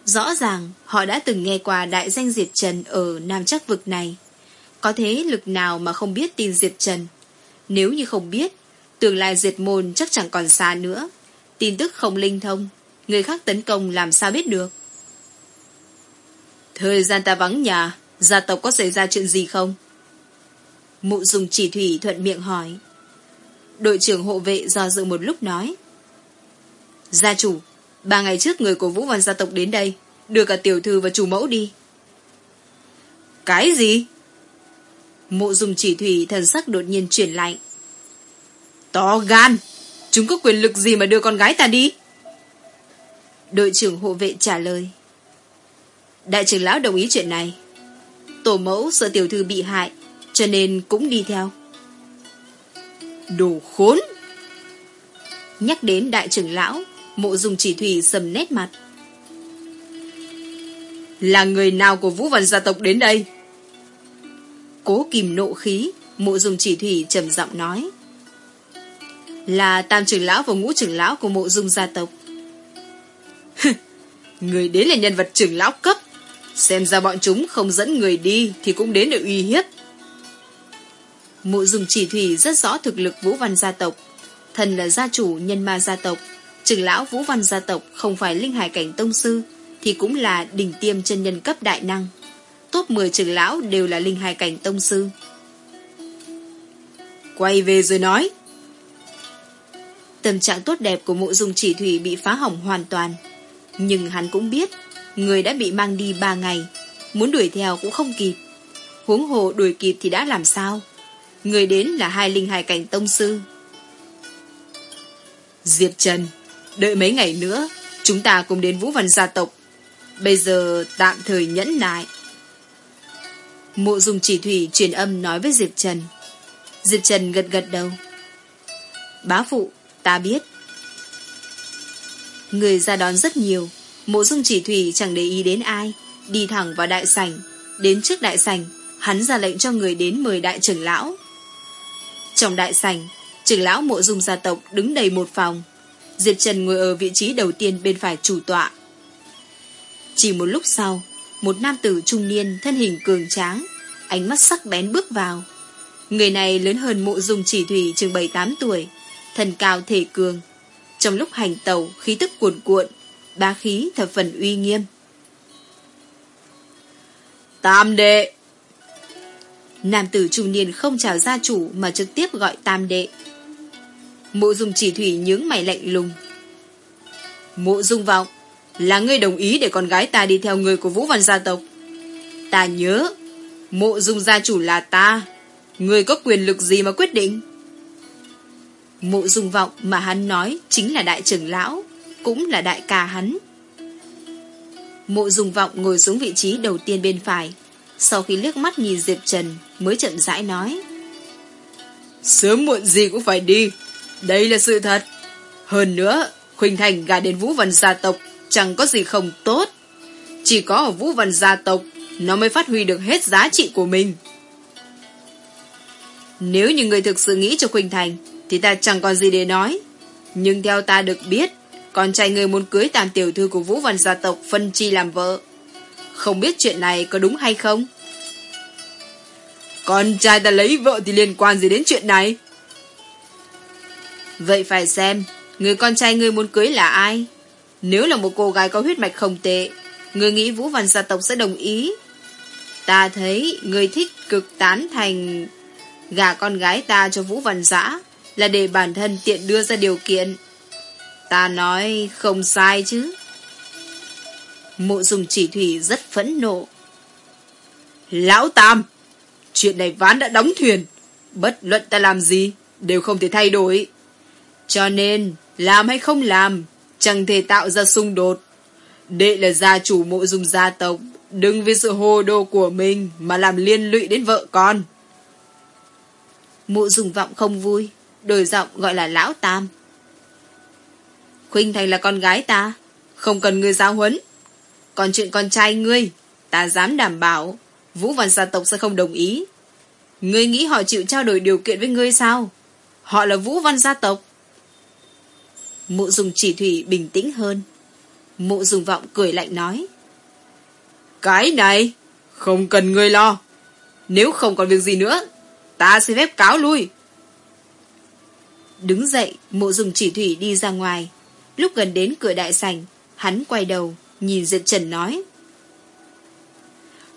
Rõ ràng họ đã từng nghe qua đại danh Diệp Trần ở Nam Chắc Vực này. Có thế lực nào mà không biết tin Diệp Trần? Nếu như không biết, tương lai diệt môn chắc chẳng còn xa nữa. Tin tức không linh thông, người khác tấn công làm sao biết được? Thời gian ta vắng nhà, gia tộc có xảy ra chuyện gì không? Mụ dùng chỉ thủy thuận miệng hỏi. Đội trưởng hộ vệ do dự một lúc nói. Gia chủ, ba ngày trước người của Vũ Văn gia tộc đến đây, đưa cả tiểu thư và chủ mẫu đi. Cái gì? mụ dùng chỉ thủy thần sắc đột nhiên chuyển lạnh. To gan! Chúng có quyền lực gì mà đưa con gái ta đi? Đội trưởng hộ vệ trả lời. Đại trưởng lão đồng ý chuyện này. Tổ mẫu sợ tiểu thư bị hại, cho nên cũng đi theo. Đồ khốn! Nhắc đến đại trưởng lão, mộ dùng chỉ thủy sầm nét mặt. Là người nào của Vũ Văn gia tộc đến đây? Cố kìm nộ khí, mộ dùng chỉ thủy trầm giọng nói. Là tam trưởng lão và ngũ trưởng lão của mộ dung gia tộc. người đến là nhân vật trưởng lão cấp. Xem ra bọn chúng không dẫn người đi thì cũng đến để uy hiếp. Mộ dùng chỉ thủy rất rõ thực lực Vũ Văn gia tộc. Thần là gia chủ nhân ma gia tộc. Trưởng lão Vũ Văn gia tộc không phải linh hải cảnh tông sư thì cũng là đỉnh tiêm chân nhân cấp đại năng. Top 10 trưởng lão đều là linh hải cảnh tông sư. Quay về rồi nói. Tâm trạng tốt đẹp của mộ dung chỉ thủy bị phá hỏng hoàn toàn. Nhưng hắn cũng biết, người đã bị mang đi ba ngày, muốn đuổi theo cũng không kịp. Huống hồ đuổi kịp thì đã làm sao? Người đến là hai linh hài cảnh tông sư. Diệp Trần, đợi mấy ngày nữa, chúng ta cùng đến Vũ Văn gia tộc. Bây giờ tạm thời nhẫn nại. Mộ dùng chỉ thủy truyền âm nói với Diệp Trần. Diệp Trần gật gật đầu. Bá phụ, ta biết. Người ra đón rất nhiều. Mộ dung chỉ thủy chẳng để ý đến ai. Đi thẳng vào đại sảnh. Đến trước đại sảnh, hắn ra lệnh cho người đến mời đại trưởng lão. Trong đại sảnh, trưởng lão mộ dung gia tộc đứng đầy một phòng. Diệp Trần ngồi ở vị trí đầu tiên bên phải chủ tọa. Chỉ một lúc sau, một nam tử trung niên thân hình cường tráng, ánh mắt sắc bén bước vào. Người này lớn hơn mộ dung chỉ thủy chừng 7-8 tuổi, thần cao thể cường. Trong lúc hành tàu, khí tức cuồn cuộn, bá khí thập phần uy nghiêm. Tam đệ! Nam tử trung niên không chào gia chủ mà trực tiếp gọi tam đệ. Mộ dung chỉ thủy nhướng mày lạnh lùng. Mộ dung vọng, là ngươi đồng ý để con gái ta đi theo người của Vũ Văn gia tộc. Ta nhớ, mộ dung gia chủ là ta. Ngươi có quyền lực gì mà quyết định? Mộ dung vọng mà hắn nói chính là đại trưởng lão, cũng là đại ca hắn. Mộ dùng vọng ngồi xuống vị trí đầu tiên bên phải. Sau khi liếc mắt nhìn Diệp Trần mới chậm rãi nói. Sớm muộn gì cũng phải đi. Đây là sự thật. Hơn nữa, Khuynh Thành gà đến Vũ Văn gia tộc chẳng có gì không tốt. Chỉ có ở Vũ Văn gia tộc nó mới phát huy được hết giá trị của mình. Nếu như người thực sự nghĩ cho Khuynh Thành thì ta chẳng còn gì để nói. Nhưng theo ta được biết con trai người muốn cưới tam tiểu thư của Vũ Văn gia tộc phân chi làm vợ. Không biết chuyện này có đúng hay không? Con trai ta lấy vợ thì liên quan gì đến chuyện này? Vậy phải xem, người con trai ngươi muốn cưới là ai? Nếu là một cô gái có huyết mạch không tệ, người nghĩ Vũ Văn gia tộc sẽ đồng ý. Ta thấy người thích cực tán thành gả con gái ta cho Vũ Văn Giã là để bản thân tiện đưa ra điều kiện. Ta nói không sai chứ. Mộ dùng chỉ thủy rất phẫn nộ. Lão Tam! Chuyện này ván đã đóng thuyền. Bất luận ta làm gì, đều không thể thay đổi. Cho nên, làm hay không làm, chẳng thể tạo ra xung đột. Đệ là gia chủ mộ dung gia tộc, đừng vì sự hồ đồ của mình mà làm liên lụy đến vợ con. Mộ dùng vọng không vui, đổi giọng gọi là lão tam. Khuynh Thành là con gái ta, không cần ngươi giáo huấn. Còn chuyện con trai ngươi, ta dám đảm bảo, Vũ Văn gia tộc sẽ không đồng ý. Ngươi nghĩ họ chịu trao đổi điều kiện với ngươi sao? Họ là Vũ Văn gia tộc. Mụ dùng chỉ thủy bình tĩnh hơn. Mụ dùng vọng cười lạnh nói. Cái này, không cần ngươi lo. Nếu không còn việc gì nữa, ta sẽ phép cáo lui. Đứng dậy, Mộ dùng chỉ thủy đi ra ngoài. Lúc gần đến cửa đại sảnh, hắn quay đầu, nhìn Diệp Trần nói.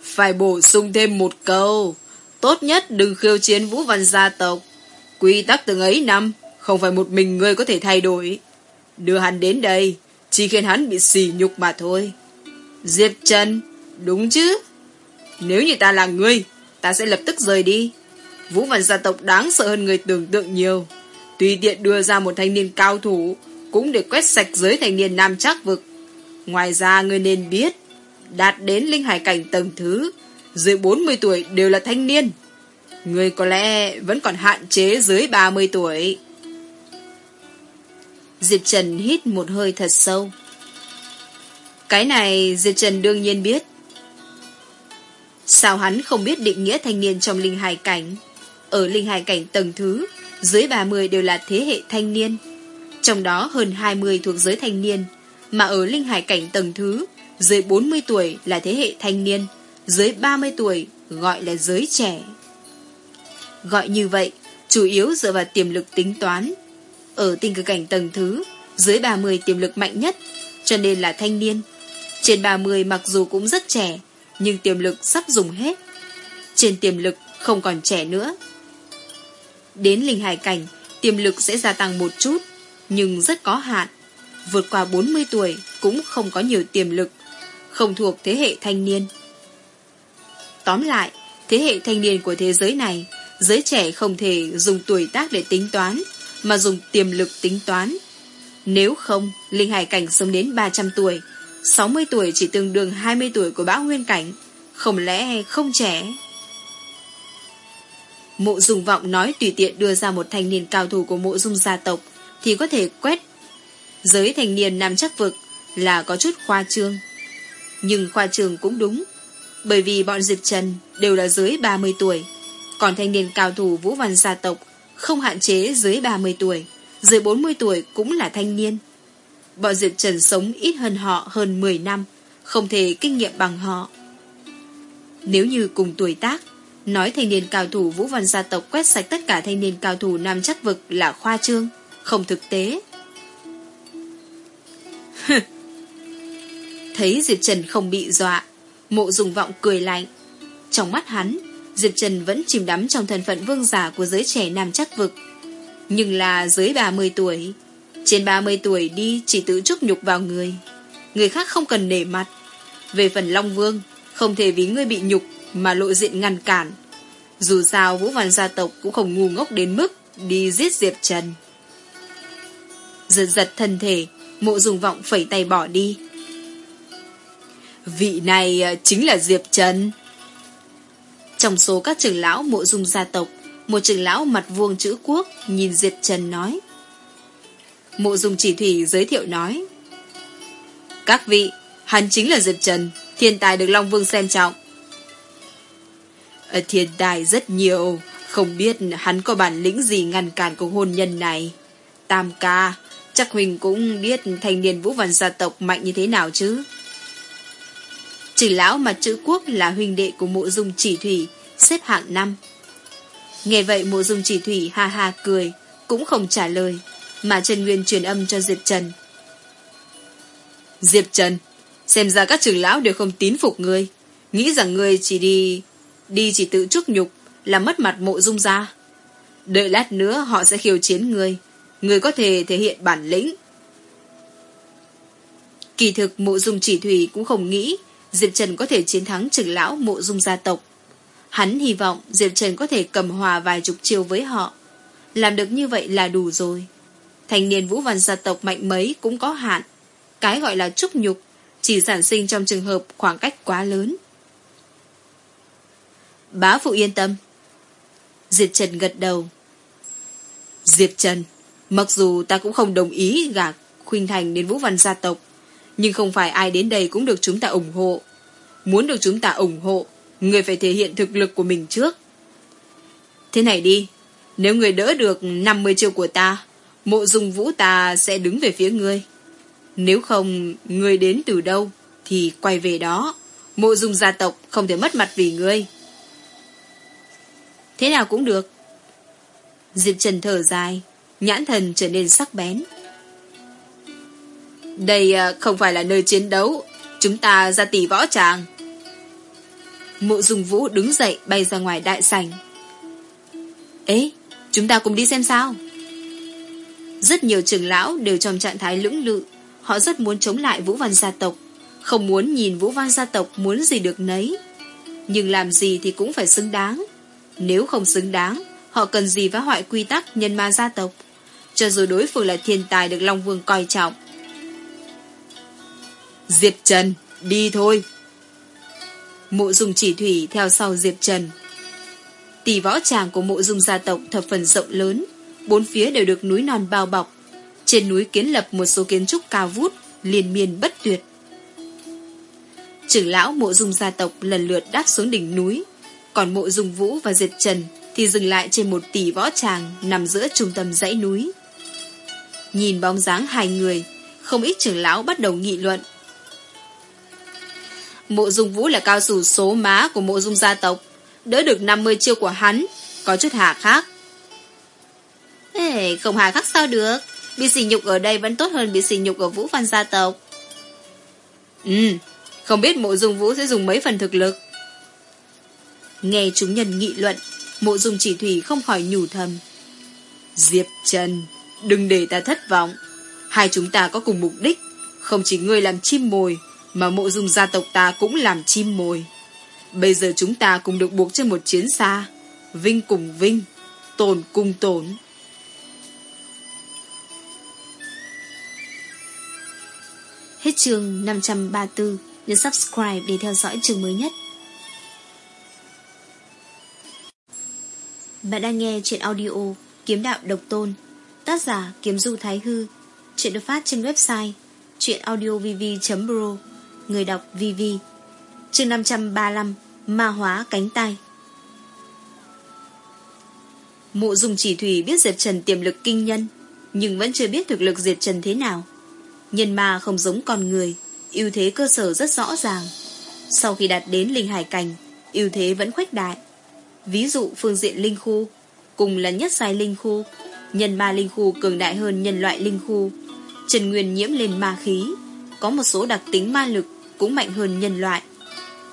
Phải bổ sung thêm một câu. Tốt nhất đừng khiêu chiến Vũ Văn gia tộc. Quy tắc từng ấy năm, không phải một mình ngươi có thể thay đổi. Đưa hắn đến đây, chỉ khiến hắn bị sỉ nhục mà thôi. Diệp Trần, đúng chứ? Nếu như ta là ngươi, ta sẽ lập tức rời đi. Vũ Văn gia tộc đáng sợ hơn người tưởng tượng nhiều. Tùy tiện đưa ra một thanh niên cao thủ, cũng để quét sạch giới thanh niên nam chắc vực. Ngoài ra ngươi nên biết, đạt đến linh hải cảnh tầng thứ, dưới 40 tuổi đều là thanh niên. Ngươi có lẽ vẫn còn hạn chế dưới 30 tuổi. Diệp Trần hít một hơi thật sâu. Cái này Diệp Trần đương nhiên biết. Sao hắn không biết định nghĩa thanh niên trong linh hải cảnh? Ở linh hải cảnh tầng thứ, dưới 30 đều là thế hệ thanh niên. Trong đó hơn 20 thuộc giới thanh niên, mà ở linh hải cảnh tầng thứ, dưới 40 tuổi là thế hệ thanh niên, dưới 30 tuổi gọi là giới trẻ. Gọi như vậy, chủ yếu dựa vào tiềm lực tính toán. Ở tinh cực cảnh tầng thứ, dưới 30 tiềm lực mạnh nhất, cho nên là thanh niên. Trên 30 mặc dù cũng rất trẻ, nhưng tiềm lực sắp dùng hết. Trên tiềm lực không còn trẻ nữa. Đến linh hải cảnh, tiềm lực sẽ gia tăng một chút, nhưng rất có hạn. Vượt qua 40 tuổi cũng không có nhiều tiềm lực, không thuộc thế hệ thanh niên. Tóm lại, thế hệ thanh niên của thế giới này, giới trẻ không thể dùng tuổi tác để tính toán, mà dùng tiềm lực tính toán. Nếu không, Linh Hải Cảnh sống đến 300 tuổi, 60 tuổi chỉ tương đương 20 tuổi của bão nguyên cảnh, không lẽ không trẻ? Mộ dung vọng nói tùy tiện đưa ra một thanh niên cao thủ của mộ dung gia tộc thì có thể quét giới thanh niên nam chắc vực là có chút khoa trương. Nhưng khoa trương cũng đúng, bởi vì bọn Diệp Trần đều là dưới 30 tuổi, còn thanh niên cao thủ Vũ Văn gia tộc không hạn chế dưới 30 tuổi, dưới 40 tuổi cũng là thanh niên. Bọn Diệp Trần sống ít hơn họ hơn 10 năm, không thể kinh nghiệm bằng họ. Nếu như cùng tuổi tác, nói thanh niên cao thủ Vũ Văn gia tộc quét sạch tất cả thanh niên cao thủ nam chắc vực là khoa trương, không thực tế. Thấy Diệp Trần không bị dọa, mộ dùng vọng cười lạnh. Trong mắt hắn, Diệp Trần vẫn chìm đắm trong thân phận vương giả của giới trẻ nam chắc vực. Nhưng là dưới 30 tuổi. Trên 30 tuổi đi chỉ tự chúc nhục vào người. Người khác không cần nể mặt. Về phần Long Vương, không thể vì ngươi bị nhục mà lộ diện ngăn cản. Dù sao Vũ Văn gia tộc cũng không ngu ngốc đến mức đi giết Diệp Trần. Giật giật thân thể, mộ dùng vọng phẩy tay bỏ đi. Vị này à, chính là Diệp Trần. Trong số các trưởng lão mộ dung gia tộc, một trưởng lão mặt vuông chữ quốc nhìn Diệp Trần nói. Mộ dung chỉ thủy giới thiệu nói. Các vị, hắn chính là Diệp Trần, thiên tài được Long Vương xem trọng. Ở thiên tài rất nhiều, không biết hắn có bản lĩnh gì ngăn cản cuộc hôn nhân này. Tam ca, chắc Huỳnh cũng biết thanh niên vũ văn gia tộc mạnh như thế nào chứ. Trưởng lão mà chữ quốc là huynh đệ của mộ dung chỉ thủy, xếp hạng năm. Nghe vậy mộ dung chỉ thủy ha ha cười, cũng không trả lời, mà Trần Nguyên truyền âm cho Diệp Trần. Diệp Trần, xem ra các trưởng lão đều không tín phục ngươi, nghĩ rằng ngươi chỉ đi, đi chỉ tự chuốc nhục, là mất mặt mộ dung ra. Đợi lát nữa họ sẽ khiêu chiến ngươi, người có thể thể hiện bản lĩnh. Kỳ thực mộ dung chỉ thủy cũng không nghĩ Diệp Trần có thể chiến thắng trưởng lão mộ dung gia tộc. Hắn hy vọng Diệp Trần có thể cầm hòa vài chục chiêu với họ. Làm được như vậy là đủ rồi. Thành niên vũ văn gia tộc mạnh mấy cũng có hạn. Cái gọi là trúc nhục chỉ sản sinh trong trường hợp khoảng cách quá lớn. Bá phụ yên tâm. Diệp Trần gật đầu. Diệp Trần, mặc dù ta cũng không đồng ý gả Khuynh Thành đến Vũ Văn gia tộc, nhưng không phải ai đến đây cũng được chúng ta ủng hộ. Muốn được chúng ta ủng hộ, người phải thể hiện thực lực của mình trước. Thế này đi, nếu người đỡ được 50 triệu của ta, mộ dung vũ ta sẽ đứng về phía ngươi. Nếu không, ngươi đến từ đâu, thì quay về đó. Mộ dung gia tộc không thể mất mặt vì ngươi. Thế nào cũng được. Diệp Trần thở dài, nhãn thần trở nên sắc bén. Đây à, không phải là nơi chiến đấu, chúng ta ra tỷ võ tràng. Mộ dung vũ đứng dậy bay ra ngoài đại sảnh. Ê, chúng ta cùng đi xem sao. Rất nhiều trưởng lão đều trong trạng thái lưỡng lự, họ rất muốn chống lại vũ văn gia tộc, không muốn nhìn vũ văn gia tộc muốn gì được nấy. Nhưng làm gì thì cũng phải xứng đáng. Nếu không xứng đáng, họ cần gì phá hoại quy tắc nhân ma gia tộc. Cho dù đối phương là thiên tài được Long Vương coi trọng. Diệp Trần, đi thôi. Mộ dung chỉ thủy theo sau Diệp Trần. Tỷ võ tràng của mộ dung gia tộc thập phần rộng lớn, bốn phía đều được núi non bao bọc. Trên núi kiến lập một số kiến trúc cao vút, liên miên bất tuyệt. Trưởng lão mộ dung gia tộc lần lượt đáp xuống đỉnh núi, còn mộ dung vũ và Diệp Trần thì dừng lại trên một tỷ võ tràng nằm giữa trung tâm dãy núi. Nhìn bóng dáng hai người, không ít trưởng lão bắt đầu nghị luận. Mộ dung vũ là cao thủ số má của mộ dung gia tộc, đỡ được 50 chiêu của hắn, có chút hạ khác. Ê, không hạ khác sao được, bị xỉ nhục ở đây vẫn tốt hơn bị xỉ nhục ở vũ văn gia tộc. Ừ, không biết mộ dung vũ sẽ dùng mấy phần thực lực. Nghe chúng nhân nghị luận, mộ dung chỉ thủy không khỏi nhủ thầm. Diệp Trần, đừng để ta thất vọng. Hai chúng ta có cùng mục đích, không chỉ ngươi làm chim mồi, mà mộ dung gia tộc ta cũng làm chim mồi. Bây giờ chúng ta cùng được buộc trên một chiến xa. Vinh cùng vinh, tồn cùng tồn. Hết chương 534, nhấn subscribe để theo dõi chương mới nhất. Bạn đang nghe chuyện audio Kiếm Đạo Độc Tôn Tác giả Kiếm Du Thái Hư. Chuyện được phát trên website chuyenaudiovv.pro Người đọc VV Chương 535 Ma hóa cánh tay Mộ dùng chỉ thủy biết Diệp Trần tiềm lực kinh nhân, Nhưng vẫn chưa biết thực lực Diệp Trần thế nào. Nhân ma không giống con người, ưu thế cơ sở rất rõ ràng. Sau khi đạt đến linh hải cảnh, ưu thế vẫn khuếch đại. Ví dụ phương diện linh khu, Cùng là nhất sai linh khu Nhân ma linh khu cường đại hơn nhân loại linh khu. Trần Nguyên nhiễm lên ma khí, Có một số đặc tính ma lực Cũng mạnh hơn nhân loại.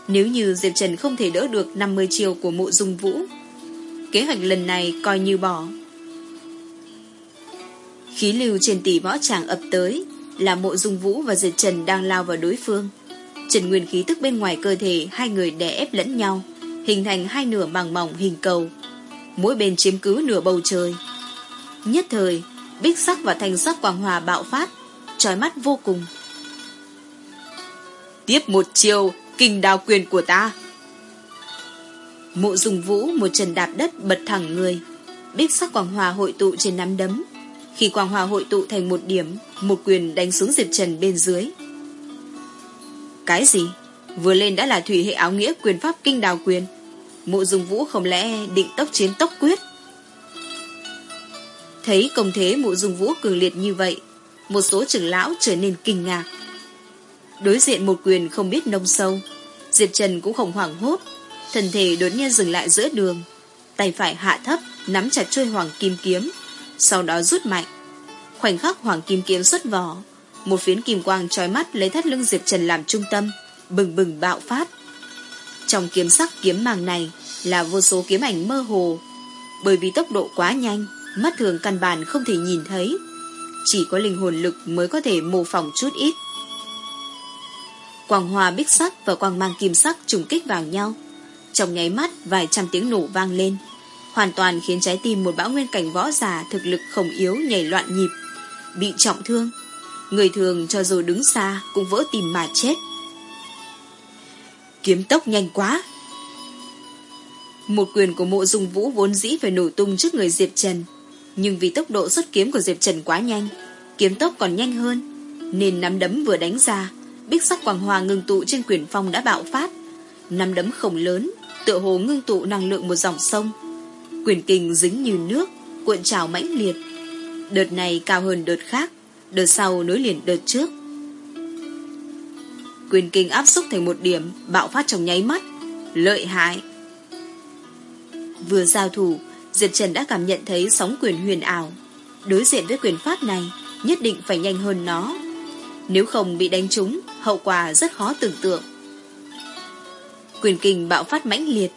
Nếu như Diệp Trần không thể đỡ được 50 chiều của mộ dung vũ, Kế hoạch lần này coi như bỏ. Khí lưu trên tỷ võ tràng ập tới, Là mộ dung vũ và Diệp Trần đang lao vào đối phương. Trần Nguyên khí tức bên ngoài cơ thể, Hai người đè ép lẫn nhau, Hình thành hai nửa màng mỏng hình cầu. Mỗi bên chiếm cứ nửa bầu trời. Nhất thời Bích sắc và thành sắc quang hòa bạo phát trói mắt vô cùng Tiếp một chiều kinh đào quyền của ta. Mộ dùng vũ một trần đạp đất bật thẳng người. Bích sắc quang hòa hội tụ trên nắm đấm. Khi quang hòa hội tụ thành một điểm, một quyền đánh xuống Diệp Trần bên dưới. Cái gì? Vừa lên đã là thủy hệ áo nghĩa quyền pháp kinh đào quyền. Mộ dùng vũ không lẽ định tốc chiến tốc quyết? Thấy công thế mộ dung vũ cường liệt như vậy, một số trưởng lão trở nên kinh ngạc. Đối diện một quyền không biết nông sâu, Diệp Trần cũng không hoảng hốt, thân thể đột nhiên dừng lại giữa đường, tay phải hạ thấp, nắm chặt chuôi hoàng kim kiếm, sau đó rút mạnh. Khoảnh khắc hoàng kim kiếm xuất vỏ, một phiến kim quang trói mắt lấy thắt lưng Diệp Trần làm trung tâm, bừng bừng bạo phát. Trong kiếm sắc kiếm màng này là vô số kiếm ảnh mơ hồ, bởi vì tốc độ quá nhanh, mắt thường căn bản không thể nhìn thấy. Chỉ có linh hồn lực mới có thể mô phỏng chút ít. Quang hòa bích sắc và quang mang kim sắc trùng kích vào nhau. Trong nháy mắt vài trăm tiếng nổ vang lên, hoàn toàn khiến trái tim một bão nguyên cảnh võ giả thực lực không yếu nhảy loạn nhịp, bị trọng thương. Người thường cho dù đứng xa cũng vỡ tim mà chết. Kiếm tốc nhanh quá! Một quyền của mộ dung vũ vốn dĩ phải nổ tung trước người Diệp Trần, nhưng vì tốc độ xuất kiếm của Diệp Trần quá nhanh, kiếm tốc còn nhanh hơn, nên nắm đấm vừa đánh ra, bích sắc quang hòa ngưng tụ trên quyền phong đã bạo phát. Nắm đấm khổng lớn, tựa hồ ngưng tụ năng lượng một dòng sông. Quyền kình dính như nước, cuộn trào mãnh liệt. Đợt này cao hơn đợt khác, đợt sau nối liền đợt trước. Quyền kinh áp xúc thành một điểm, bạo phát trong nháy mắt. Lợi hại! Vừa giao thủ, Diệp Trần đã cảm nhận thấy sóng quyền huyền ảo. Đối diện với quyền pháp này, nhất định phải nhanh hơn nó. Nếu không bị đánh trúng, hậu quả rất khó tưởng tượng. Quyền kinh bạo phát mãnh liệt,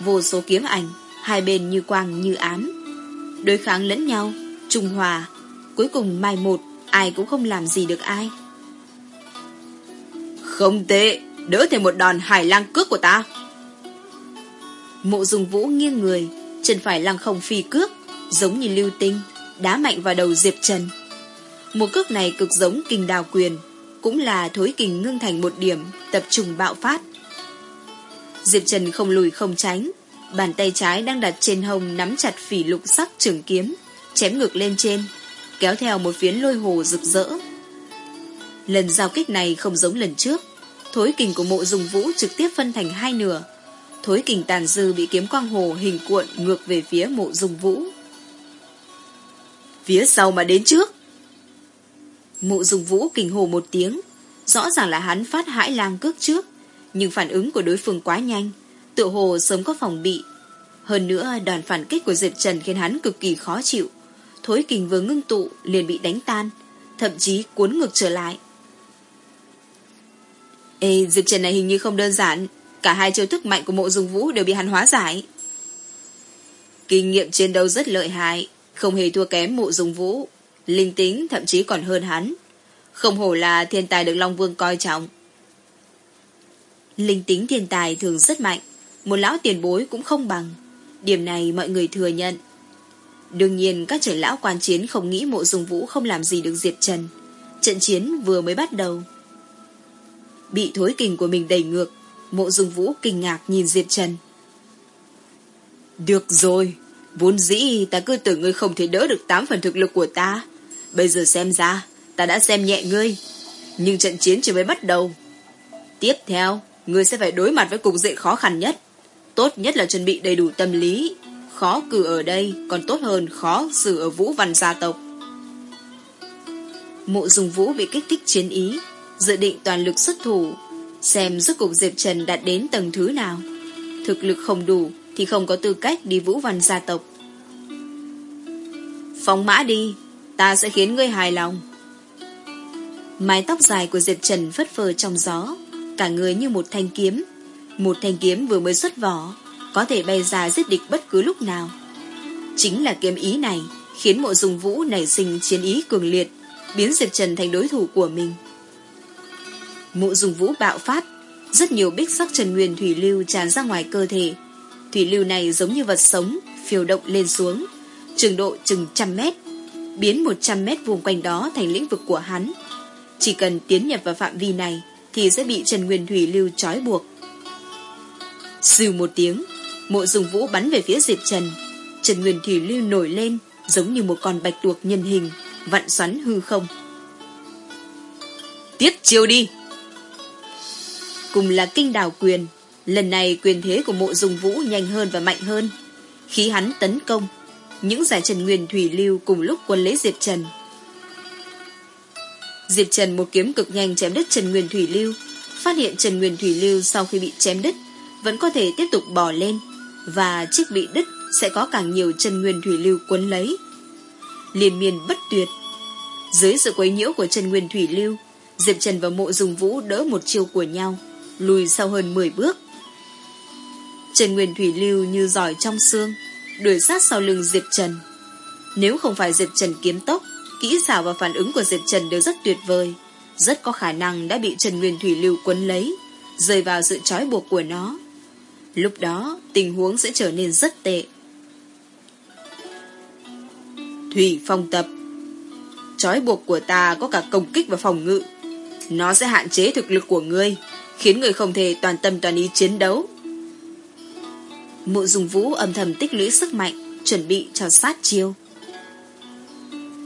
vô số kiếm ảnh, hai bên như quang như ám. Đối kháng lẫn nhau, trung hòa, cuối cùng mai một, ai cũng không làm gì được ai. Không tệ, đỡ thêm một đòn hải lang cước của ta. Mộ dùng vũ nghiêng người, chân phải lăng không phi cước, giống như lưu tinh, đá mạnh vào đầu Diệp Trần. Một cước này cực giống kinh đào quyền, cũng là thối kình ngưng thành một điểm, tập trung bạo phát. Diệp Trần không lùi không tránh, bàn tay trái đang đặt trên hông nắm chặt phỉ lục sắc trường kiếm, chém ngược lên trên, kéo theo một phiến lôi hồ rực rỡ. Lần giao kích này không giống lần trước, thối kình của mộ dùng vũ trực tiếp phân thành hai nửa, Thối kình tàn dư bị kiếm quang hồ hình cuộn ngược về phía mộ dung vũ. Phía sau mà đến trước. Mộ dung vũ kình hồ một tiếng. Rõ ràng là hắn phát hãi lang cước trước. Nhưng phản ứng của đối phương quá nhanh. Tựa hồ sớm có phòng bị. Hơn nữa đoàn phản kích của Diệp Trần khiến hắn cực kỳ khó chịu. Thối kình vừa ngưng tụ liền bị đánh tan. Thậm chí cuốn ngược trở lại. Ê, Diệp Trần này hình như không đơn giản. Cả hai chiêu thức mạnh của mộ dung vũ đều bị hắn hóa giải. Kinh nghiệm chiến đấu rất lợi hại, không hề thua kém mộ dung vũ. Linh tính thậm chí còn hơn hắn. Không hổ là thiên tài được Long Vương coi trọng. Linh tính thiên tài thường rất mạnh, một lão tiền bối cũng không bằng. Điểm này mọi người thừa nhận. Đương nhiên các trưởng lão quan chiến không nghĩ mộ dung vũ không làm gì được Diệp Trần. Trận chiến vừa mới bắt đầu. Bị thối kình của mình đầy ngược, Mộ dung vũ kinh ngạc nhìn Diệp Trần. Được rồi, vốn dĩ ta cứ tưởng ngươi không thể đỡ được tám phần thực lực của ta. Bây giờ xem ra, ta đã xem nhẹ ngươi. Nhưng trận chiến chỉ mới bắt đầu. Tiếp theo, ngươi sẽ phải đối mặt với cục diện khó khăn nhất. Tốt nhất là chuẩn bị đầy đủ tâm lý. Khó cử ở đây còn tốt hơn khó xử ở vũ văn gia tộc. Mộ dùng vũ bị kích thích chiến ý, dự định toàn lực xuất thủ, Xem rốt cuộc Diệp Trần đạt đến tầng thứ nào. Thực lực không đủ Thì không có tư cách đi vũ văn gia tộc. Phóng mã đi, Ta sẽ khiến ngươi hài lòng. Mái tóc dài của Diệp Trần phất phơ trong gió, Cả người như một thanh kiếm. Một thanh kiếm vừa mới xuất vỏ, Có thể bay ra giết địch bất cứ lúc nào. Chính là kiếm ý này Khiến mộ dùng vũ nảy sinh chiến ý cường liệt, Biến Diệp Trần thành đối thủ của mình. Mộ dùng vũ bạo phát, rất nhiều bích sắc trần nguyên thủy lưu tràn ra ngoài cơ thể. Thủy lưu này giống như vật sống, phiêu động lên xuống, trường độ chừng trăm mét, biến một trăm mét vùng quanh đó thành lĩnh vực của hắn. Chỉ cần tiến nhập vào phạm vi này, thì sẽ bị Trần Nguyên Thủy Lưu trói buộc. sừ một tiếng, mộ dùng vũ bắn về phía Diệp Trần. Trần Nguyên Thủy Lưu nổi lên, giống như một con bạch tuộc nhân hình, vặn xoắn hư không. Tiếp chiêu đi! Cùng là kinh đào quyền, lần này quyền thế của mộ dùng vũ nhanh hơn và mạnh hơn. Khí hắn tấn công, những giải Trần Nguyên Thủy Lưu cùng lúc quân lấy Diệp Trần. Diệp Trần một kiếm cực nhanh chém đứt Trần Nguyên Thủy Lưu, phát hiện Trần Nguyên Thủy Lưu sau khi bị chém đứt vẫn có thể tiếp tục bò lên và chiếc bị đứt sẽ có càng nhiều Trần Nguyên Thủy Lưu quấn lấy. Liên miên bất tuyệt. Dưới sự quấy nhiễu của Trần Nguyên Thủy Lưu, Diệp Trần và Mộ Dùng Vũ đỡ một chiêu của nhau, lùi sau hơn 10 bước. Trần Nguyên Thủy Lưu như giỏi trong xương, đuổi sát sau lưng Diệp Trần. Nếu không phải Diệp Trần kiếm tốc, kỹ xảo và phản ứng của Diệp Trần đều rất tuyệt vời, rất có khả năng đã bị Trần Nguyên Thủy Lưu quấn lấy, rơi vào sự trói buộc của nó. Lúc đó, tình huống sẽ trở nên rất tệ. Thủy phong tập Trói buộc của ta có cả công kích và phòng ngự. Nó sẽ hạn chế thực lực của ngươi, khiến người không thể toàn tâm toàn ý chiến đấu. Mộ dùng vũ âm thầm tích lũy sức mạnh, chuẩn bị cho sát chiêu.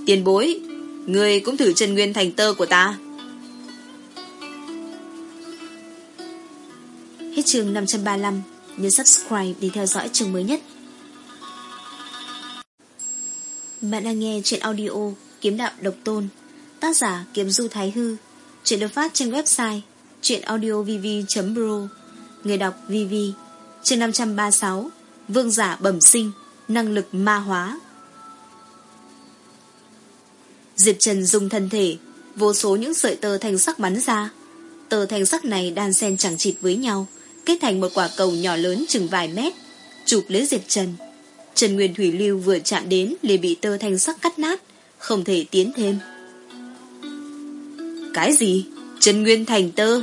Tiền bối, người cũng thử chân nguyên thành tơ của ta. Hết chương 535, nhấn subscribe để theo dõi chương mới nhất. Bạn đang nghe chuyện audio Kiếm Đạo Độc Tôn, tác giả Kiếm Du Thái Hư, chuyện được phát trên website Chuyện audio vv.pro người đọc VV, chương 536, Vương giả bẩm sinh, năng lực ma hóa. Diệp Trần dùng thân thể, vô số những sợi tơ thanh sắc bắn ra. Tơ thanh sắc này đan xen chẳng chịt với nhau, kết thành một quả cầu nhỏ lớn chừng vài mét, chụp lấy Diệp Trần. Trần Nguyên Thủy Lưu vừa chạm đến liền bị tơ thanh sắc cắt nát, không thể tiến thêm. Cái gì? Trần Nguyên thành tơ?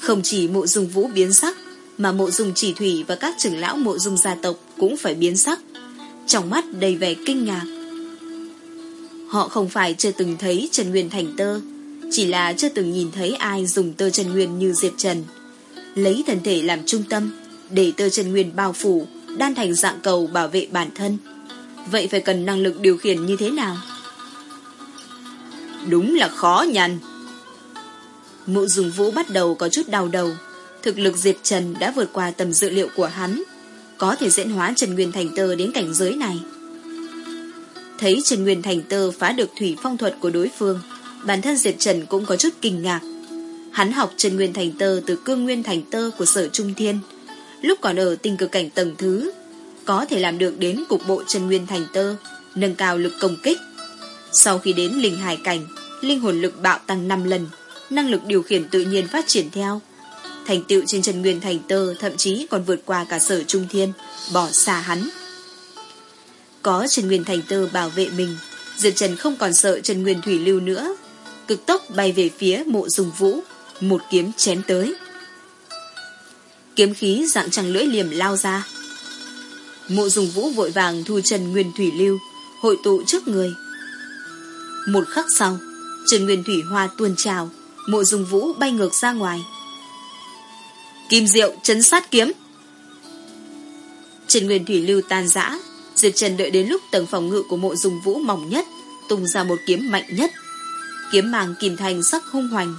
Không chỉ mộ Dung vũ biến sắc, mà mộ Dung chỉ thủy và các trưởng lão mộ Dung gia tộc cũng phải biến sắc. Trong mắt đầy vẻ kinh ngạc. Họ không phải chưa từng thấy Trần Nguyên thành tơ, chỉ là chưa từng nhìn thấy ai dùng tơ Trần Nguyên như Diệp Trần. Lấy thân thể làm trung tâm, để tơ Trần Nguyên bao phủ, đan thành dạng cầu bảo vệ bản thân. Vậy phải cần năng lực điều khiển như thế nào? Đúng là khó nhằn. Mộ dùng vũ bắt đầu có chút đau đầu. Thực lực Diệp Trần đã vượt qua tầm dự liệu của hắn. Có thể diễn hóa Trần Nguyên Thành Tơ đến cảnh giới này. Thấy Trần Nguyên Thành Tơ phá được thủy phong thuật của đối phương, bản thân Diệp Trần cũng có chút kinh ngạc. Hắn học Trần Nguyên Thành Tơ từ cương Nguyên Thành Tơ của sở Trung Thiên. Lúc còn ở tinh cực cảnh tầng thứ, có thể làm được đến cục bộ Trần Nguyên Thành Tơ, nâng cao lực công kích. Sau khi đến linh hải cảnh, linh hồn lực bạo tăng 5 lần, năng lực điều khiển tự nhiên phát triển theo. Thành tựu trên Trần Nguyên Thành Tơ thậm chí còn vượt qua cả sở Trung Thiên, bỏ xa hắn. Có Trần Nguyên Thành Tơ bảo vệ mình, Diệp Trần không còn sợ Trần Nguyên Thủy Lưu nữa. Cực tốc bay về phía mộ dùng vũ, một kiếm chém tới. Kiếm khí dạng trăng lưỡi liềm lao ra. Mộ dùng vũ vội vàng thu Trần Nguyên Thủy Lưu, hội tụ trước người. Một khắc sau, Trần Nguyên Thủy Hoa tuôn trào, mộ dùng vũ bay ngược ra ngoài. Kim Diệu chấn sát kiếm. Trần Nguyên Thủy Lưu tan rã, Diệp Trần đợi đến lúc tầng phòng ngự của mộ dùng vũ mỏng nhất, tung ra một kiếm mạnh nhất. Kiếm màng kìm thành sắc hung hoành.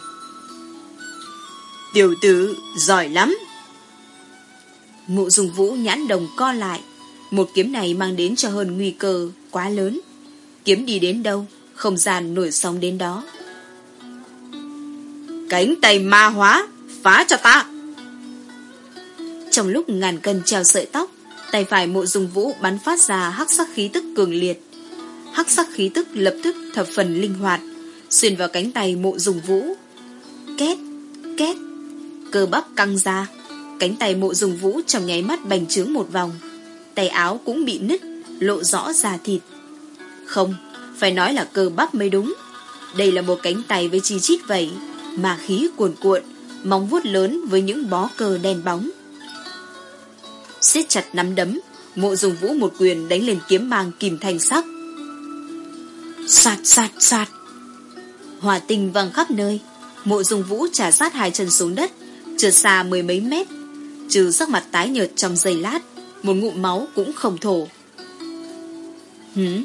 Tiểu tử, giỏi lắm. Mộ dùng vũ nhãn đồng co lại. Một kiếm này mang đến cho hơn nguy cơ quá lớn. Kiếm đi đến đâu, không gian nổi sóng đến đó. Cánh tay ma hóa, phá cho ta. Trong lúc ngàn cân treo sợi tóc, tay phải mộ dùng vũ bắn phát ra hắc sắc khí tức cường liệt. Hắc sắc khí tức lập tức thập phần linh hoạt, xuyên vào cánh tay mộ dùng vũ. Két, két, cơ bắp căng ra, cánh tay mộ dùng vũ trong nháy mắt bành trướng một vòng. Tay áo cũng bị nứt, lộ rõ da thịt. Không, phải nói là cơ bắp mới đúng. Đây là một cánh tay với chi chít vậy, mà khí cuồn cuộn, móng vuốt lớn với những bó cơ đen bóng siết chặt nắm đấm, mộ dùng vũ một quyền đánh lên kiếm mang kìm thành sắc. Sạt sạt sạt. hòa tinh văng khắp nơi, Mộ dùng vũ trả sát hai chân xuống đất, trượt xa mười mấy mét. Trừ sắc mặt tái nhợt trong giây lát, một ngụm máu cũng không thổ. Hửm,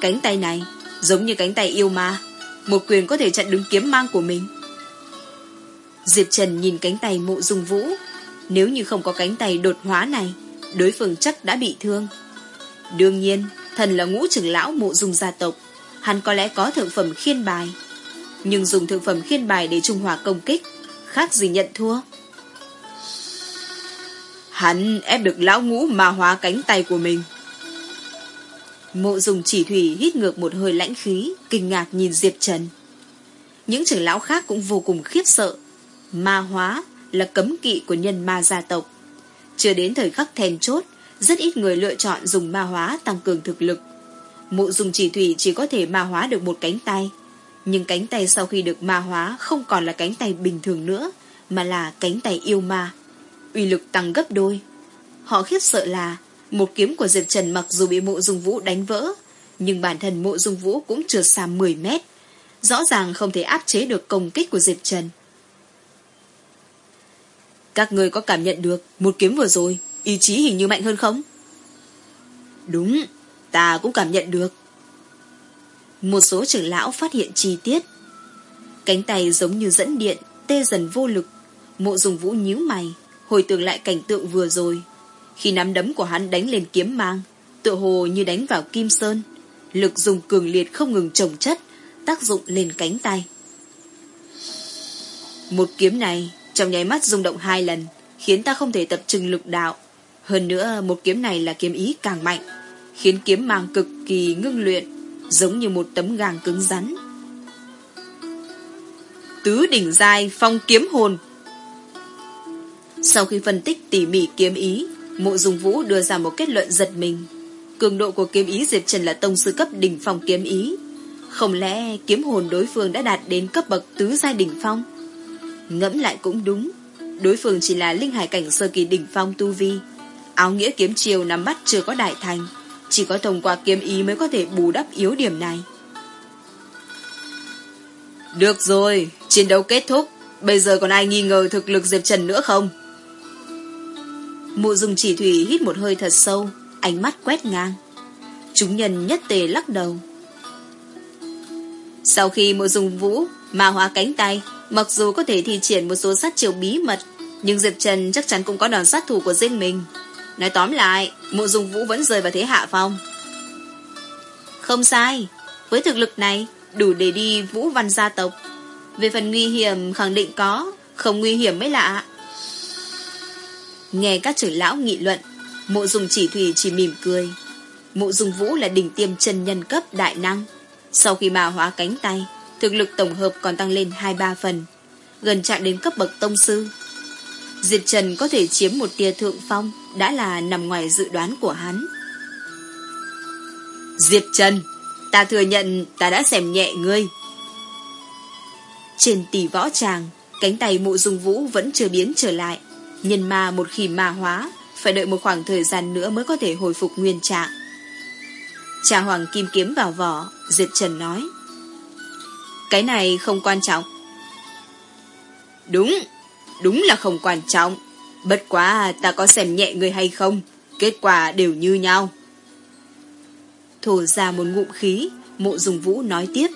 cánh tay này, giống như cánh tay yêu ma, một quyền có thể chặn đứng kiếm mang của mình. Diệp Trần nhìn cánh tay mộ dung vũ, nếu như không có cánh tay đột hóa này, đối phương chắc đã bị thương. Đương nhiên, thần là ngũ trưởng lão mộ dung gia tộc, hắn có lẽ có thượng phẩm khiên bài. Nhưng dùng thượng phẩm khiên bài để trung hòa công kích, khác gì nhận thua. Hắn ép được lão ngũ mà hóa cánh tay của mình. Mộ dùng chỉ thủy hít ngược một hơi lãnh khí, kinh ngạc nhìn Diệp Trần. Những trưởng lão khác cũng vô cùng khiếp sợ. Ma hóa là cấm kỵ của nhân ma gia tộc. Chưa đến thời khắc then chốt, rất ít người lựa chọn dùng ma hóa tăng cường thực lực. mụ dùng chỉ thủy chỉ có thể ma hóa được một cánh tay. Nhưng cánh tay sau khi được ma hóa không còn là cánh tay bình thường nữa, mà là cánh tay yêu ma. uy lực tăng gấp đôi. Họ khiếp sợ là một kiếm của Diệp Trần mặc dù bị mộ dung vũ đánh vỡ, nhưng bản thân mộ dung vũ cũng trượt xa 10 mét. Rõ ràng không thể áp chế được công kích của Diệp Trần. Các người có cảm nhận được một kiếm vừa rồi, ý chí hình như mạnh hơn không? Đúng, ta cũng cảm nhận được. Một số trưởng lão phát hiện chi tiết. Cánh tay giống như dẫn điện, tê dần vô lực. Mộ dùng vũ nhíu mày, hồi tưởng lại cảnh tượng vừa rồi. Khi nắm đấm của hắn đánh lên kiếm mang, tựa hồ như đánh vào kim sơn. Lực dùng cường liệt không ngừng trồng chất, tác dụng lên cánh tay. Một kiếm này, trong nháy mắt rung động hai lần, khiến ta không thể tập trung lực đạo. Hơn nữa, một kiếm này là kiếm ý càng mạnh, khiến kiếm mang cực kỳ ngưng luyện, giống như một tấm gàng cứng rắn. Tứ đỉnh giai phong kiếm hồn Sau khi phân tích tỉ mỉ kiếm ý, mộ dùng vũ đưa ra một kết luận giật mình. Cường độ của kiếm ý Diệp Trần là tông sư cấp đỉnh phong kiếm ý. Không lẽ kiếm hồn đối phương đã đạt đến cấp bậc tứ giai đỉnh phong? Ngẫm lại cũng đúng. Đối phương chỉ là linh hải cảnh sơ kỳ đỉnh phong tu vi. Áo nghĩa kiếm chiều nắm bắt chưa có đại thành. Chỉ có thông qua kiếm ý mới có thể bù đắp yếu điểm này. Được rồi, chiến đấu kết thúc. Bây giờ còn ai nghi ngờ thực lực Diệp Trần nữa không? Mụ dùng chỉ thủy hít một hơi thật sâu, ánh mắt quét ngang. Chúng nhân nhất tề lắc đầu. Sau khi mụ dùng vũ, ma hóa cánh tay, mặc dù có thể thi triển một số sát chiều bí mật, nhưng Diệp Trần chắc chắn cũng có đòn sát thủ của riêng mình. Nói tóm lại, mộ dùng vũ vẫn rơi vào thế hạ phong. Không sai, với thực lực này, đủ để đi vũ văn gia tộc. Về phần nguy hiểm khẳng định có, không nguy hiểm mới lạ. Nghe các trưởng lão nghị luận, mộ dùng chỉ thủy chỉ mỉm cười. Mộ dùng vũ là đỉnh tiêm chân nhân cấp đại năng. Sau khi mà hóa cánh tay, thực lực tổng hợp còn tăng lên 2-3 phần, gần chạm đến cấp bậc tông sư. Diệp Trần có thể chiếm một tia thượng phong đã là nằm ngoài dự đoán của hắn. Diệp Trần, ta thừa nhận ta đã xem nhẹ ngươi. Trên tỷ võ tràng, cánh tay mộ dung vũ vẫn chưa biến trở lại. Nhân ma một khi ma hóa, phải đợi một khoảng thời gian nữa mới có thể hồi phục nguyên trạng. Trà hoàng kim kiếm vào vỏ, Diệp Trần nói. Cái này không quan trọng. Đúng, đúng là không quan trọng. Bất quá ta có xem nhẹ người hay không, kết quả đều như nhau. Thổ ra một ngụm khí, mộ dùng vũ nói tiếp.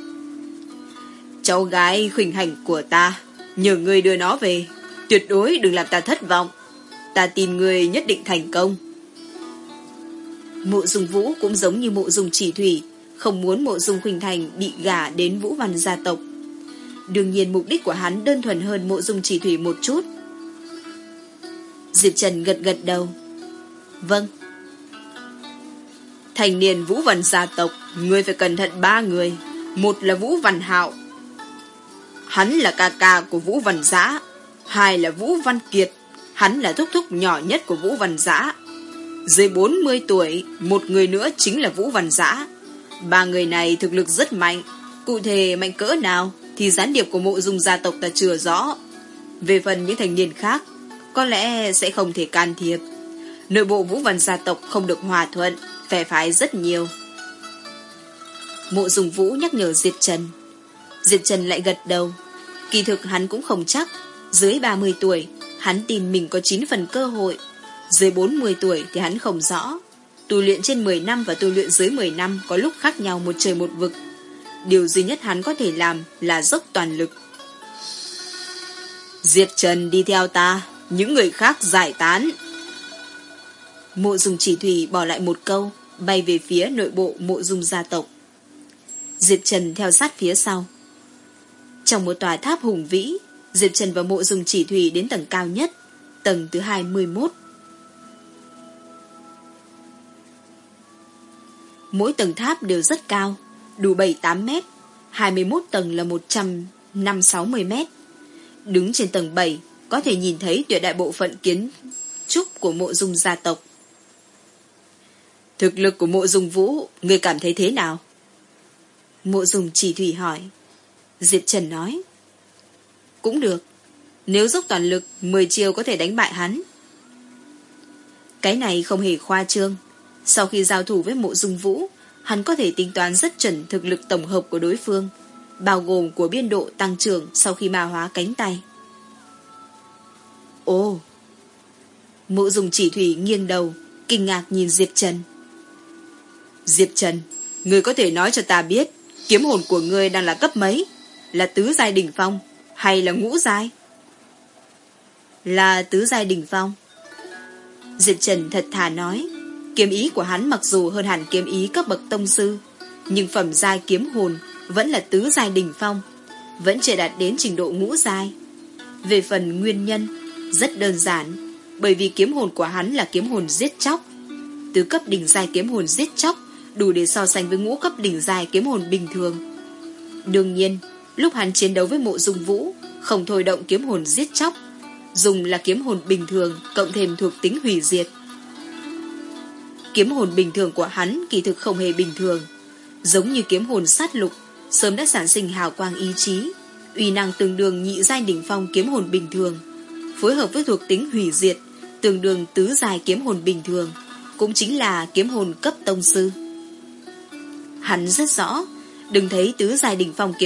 Cháu gái khuynh hành của ta, nhờ người đưa nó về, tuyệt đối đừng làm ta thất vọng. Ta tin người nhất định thành công. Mộ dùng vũ cũng giống như mộ dùng chỉ thủy, không muốn mộ dung khuynh thành bị gả đến vũ văn gia tộc. Đương nhiên mục đích của hắn đơn thuần hơn mộ dung chỉ thủy một chút. Diệp Trần gật gật đầu. Vâng. Thành niên Vũ Văn gia tộc, người phải cẩn thận ba người. Một là Vũ Văn Hạo. Hắn là ca ca của Vũ Văn Giã. Hai là Vũ Văn Kiệt. Hắn là thúc thúc nhỏ nhất của Vũ Văn Giã. Dưới 40 tuổi, một người nữa chính là Vũ Văn Giã. Ba người này thực lực rất mạnh. Cụ thể mạnh cỡ nào thì gián điệp của mộ dung gia tộc ta chưa rõ. Về phần những thành niên khác, có lẽ sẽ không thể can thiệp. Nội bộ vũ văn gia tộc không được hòa thuận, phe phái rất nhiều. Mộ dùng vũ nhắc nhở Diệp Trần. Diệp Trần lại gật đầu. Kỳ thực hắn cũng không chắc, dưới 30 tuổi, hắn tin mình có 9 phần cơ hội. Dưới 40 tuổi thì hắn không rõ. Tu luyện trên 10 năm và tu luyện dưới 10 năm có lúc khác nhau một trời một vực. Điều duy nhất hắn có thể làm là dốc toàn lực. Diệp Trần đi theo ta, những người khác giải tán. Mộ dùng chỉ thủy bỏ lại một câu, bay về phía nội bộ mộ dung gia tộc. Diệp Trần theo sát phía sau. Trong một tòa tháp hùng vĩ, Diệp Trần và mộ dùng chỉ thủy đến tầng cao nhất, tầng thứ 21. Mỗi tầng tháp đều rất cao, đủ 7-8 mét, 21 tầng là 150-60 mét. Đứng trên tầng 7, có thể nhìn thấy tuyệt đại bộ phận kiến trúc của mộ dung gia tộc. Thực lực của mộ dung vũ, người cảm thấy thế nào? Mộ dung chỉ thủy hỏi. Diệp Trần nói. Cũng được. Nếu dốc toàn lực, 10 chiêu có thể đánh bại hắn. Cái này không hề khoa trương. Sau khi giao thủ với mộ dung vũ, hắn có thể tính toán rất chuẩn thực lực tổng hợp của đối phương, bao gồm của biên độ tăng trưởng sau khi ma hóa cánh tay. Ồ! Mộ dùng chỉ thủy nghiêng đầu, kinh ngạc nhìn Diệp Trần. Diệp Trần, người có thể nói cho ta biết kiếm hồn của ngươi đang là cấp mấy? Là tứ giai đỉnh phong hay là ngũ giai? Là tứ giai đỉnh phong. Diệp Trần thật thà nói, kiếm ý của hắn mặc dù hơn hẳn kiếm ý các bậc tông sư, nhưng phẩm giai kiếm hồn vẫn là tứ giai đỉnh phong, vẫn chưa đạt đến trình độ ngũ giai. Về phần nguyên nhân, rất đơn giản, bởi vì kiếm hồn của hắn là kiếm hồn giết chóc. Tứ cấp đỉnh giai kiếm hồn giết chóc đủ để so sánh với ngũ cấp đỉnh giai kiếm hồn bình thường. Đương nhiên, lúc hắn chiến đấu với mộ dung vũ, không thôi động kiếm hồn giết chóc, dùng là kiếm hồn bình thường cộng thêm thuộc tính hủy diệt. Kiếm hồn bình thường của hắn kỳ thực không hề bình thường, giống như kiếm hồn sát lục, sớm đã sản sinh hào quang ý chí, uy năng tương đương nhị giai đỉnh phong kiếm hồn bình thường, phối hợp với thuộc tính hủy diệt, tương đương tứ giai kiếm hồn bình thường, cũng chính là kiếm hồn cấp tông sư. Hắn rất rõ, đừng thấy tứ giai đỉnh phong kiếm